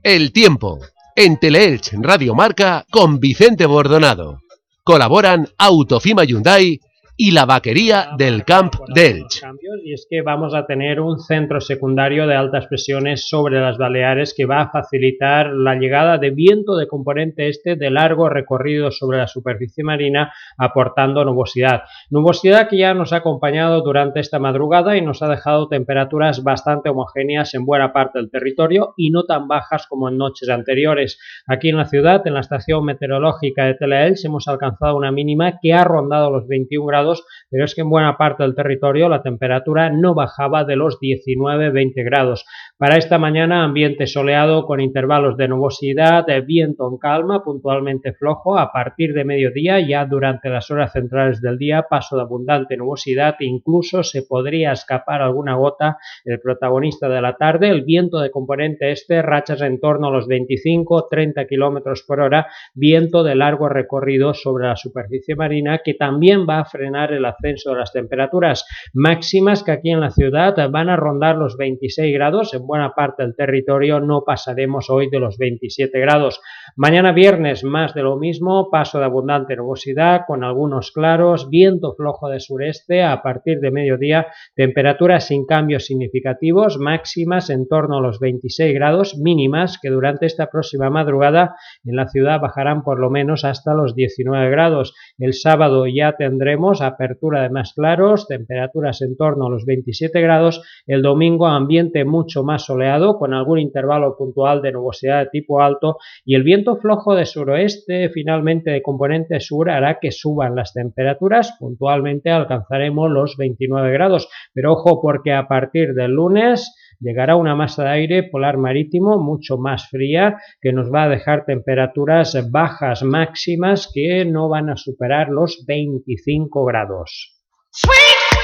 S: El tiempo. En Teleelch Radio Marca con Vicente Bordonado. Colaboran Autofima Hyundai y la vaquería del Camp d'Elch.
T: Y es que vamos a tener un centro secundario de altas presiones sobre las Baleares que va a facilitar la llegada de viento de componente este de largo recorrido sobre la superficie marina aportando nubosidad. Nubosidad que ya nos ha acompañado durante esta madrugada y nos ha dejado temperaturas bastante homogéneas en buena parte del territorio y no tan bajas como en noches anteriores. Aquí en la ciudad, en la estación meteorológica de Telaels, hemos alcanzado una mínima que ha rondado los 21 grados, pero es que en buena parte del territorio la temperatura no bajaba de los 19-20 grados. Para esta mañana, ambiente soleado con intervalos de nubosidad, viento en calma, puntualmente flojo. A partir de mediodía, ya durante las horas centrales del día, paso de abundante nubosidad. Incluso se podría escapar alguna gota. El protagonista de la tarde, el viento de componente este, rachas en torno a los 25-30 kilómetros por hora, viento de largo recorrido sobre la superficie marina que también va a frenar el ascenso de las temperaturas máximas que aquí en la ciudad van a rondar los 26 grados buena parte del territorio no pasaremos hoy de los 27 grados. Mañana viernes más de lo mismo, paso de abundante nubosidad con algunos claros, viento flojo de sureste a partir de mediodía, temperaturas sin cambios significativos, máximas en torno a los 26 grados, mínimas que durante esta próxima madrugada en la ciudad bajarán por lo menos hasta los 19 grados. El sábado ya tendremos apertura de más claros, temperaturas en torno a los 27 grados, el domingo ambiente mucho más soleado con algún intervalo puntual de nubosidad de tipo alto y el viento flojo de suroeste finalmente de componente sur hará que suban las temperaturas, puntualmente alcanzaremos los 29 grados, pero ojo porque a partir del lunes llegará una masa de aire polar marítimo mucho más fría que nos va a dejar temperaturas bajas máximas que no van a superar los 25 grados.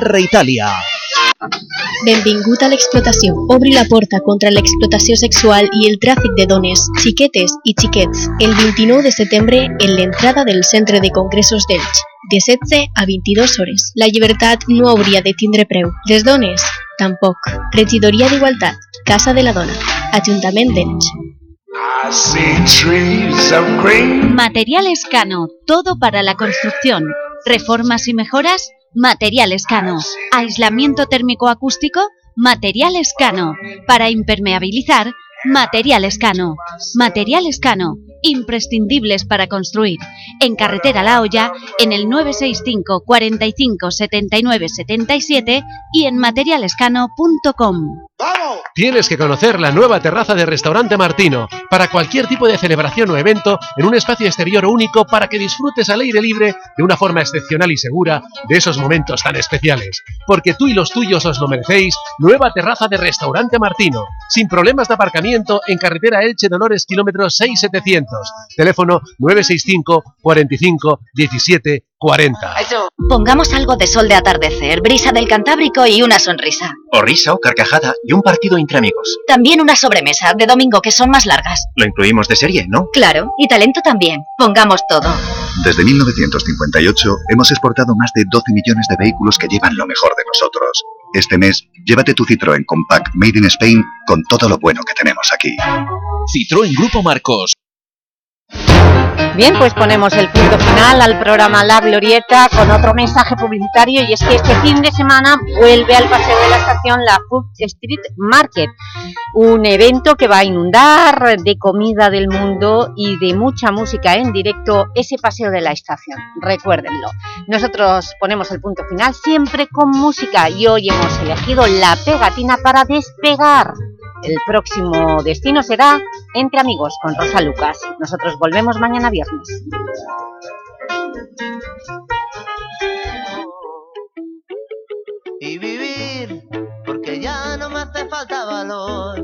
J: R Italia.
U: Benvingut a l'explotació. Obri la porta contra l'explotació sexual i el tràfic de dones, xiquetes i xiquets el 29 de setembre en l'entrada del Centre de Congressos d'Elx, de 16 a 22 hores. La llibertat no hauria de tindre preu. Les dones, tampoc. Regidoria d'Igualtat, Casa de la Dona, Ajuntament d'Elx.
F: Materiales Cano, todo para la construcción. Reformas y mejoras, Materiales Cano. Aislamiento térmico acústico, Materiales Cano. Para impermeabilizar, Materiales Cano. Materiales Cano, imprescindibles para construir. En Carretera La Hoya, en el 965 45 79 77 y en materialescano.com.
S: Tienes que conocer la nueva terraza de Restaurante Martino para cualquier tipo de celebración o evento en un espacio exterior único para que disfrutes al aire libre de una forma excepcional y segura de esos momentos tan especiales. Porque tú y los tuyos os lo merecéis, nueva terraza de Restaurante Martino, sin problemas de aparcamiento en carretera Elche Dolores kilómetros 6700, teléfono 965 45 17 40.
V: Pongamos algo de sol de atardecer, brisa del Cantábrico y una sonrisa.
W: O risa o carcajada y un partido entre amigos.
V: También una sobremesa de domingo que son más largas.
W: Lo incluimos de serie, ¿no?
V: Claro, y talento también. Pongamos todo.
X: Desde 1958 hemos exportado más de 12 millones de vehículos que llevan lo mejor de nosotros. Este mes, llévate tu Citroën Compact Made in Spain con todo lo bueno que tenemos aquí.
K: Citroën Grupo Marcos.
B: Bien, pues ponemos el punto final al programa La Glorieta con otro mensaje publicitario y es que este fin de semana vuelve al paseo de la estación la Food Street Market, un evento que va a inundar de comida del mundo y de mucha música en directo ese paseo de la estación, recuérdenlo. Nosotros ponemos el punto final siempre con música y hoy hemos elegido la pegatina para despegar. El próximo destino será Entre Amigos con Rosa Lucas. Nosotros volvemos mañana viernes.
N: y vivir, porque ya no me hace falta valor.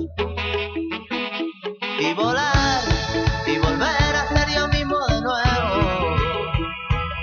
N: Y volar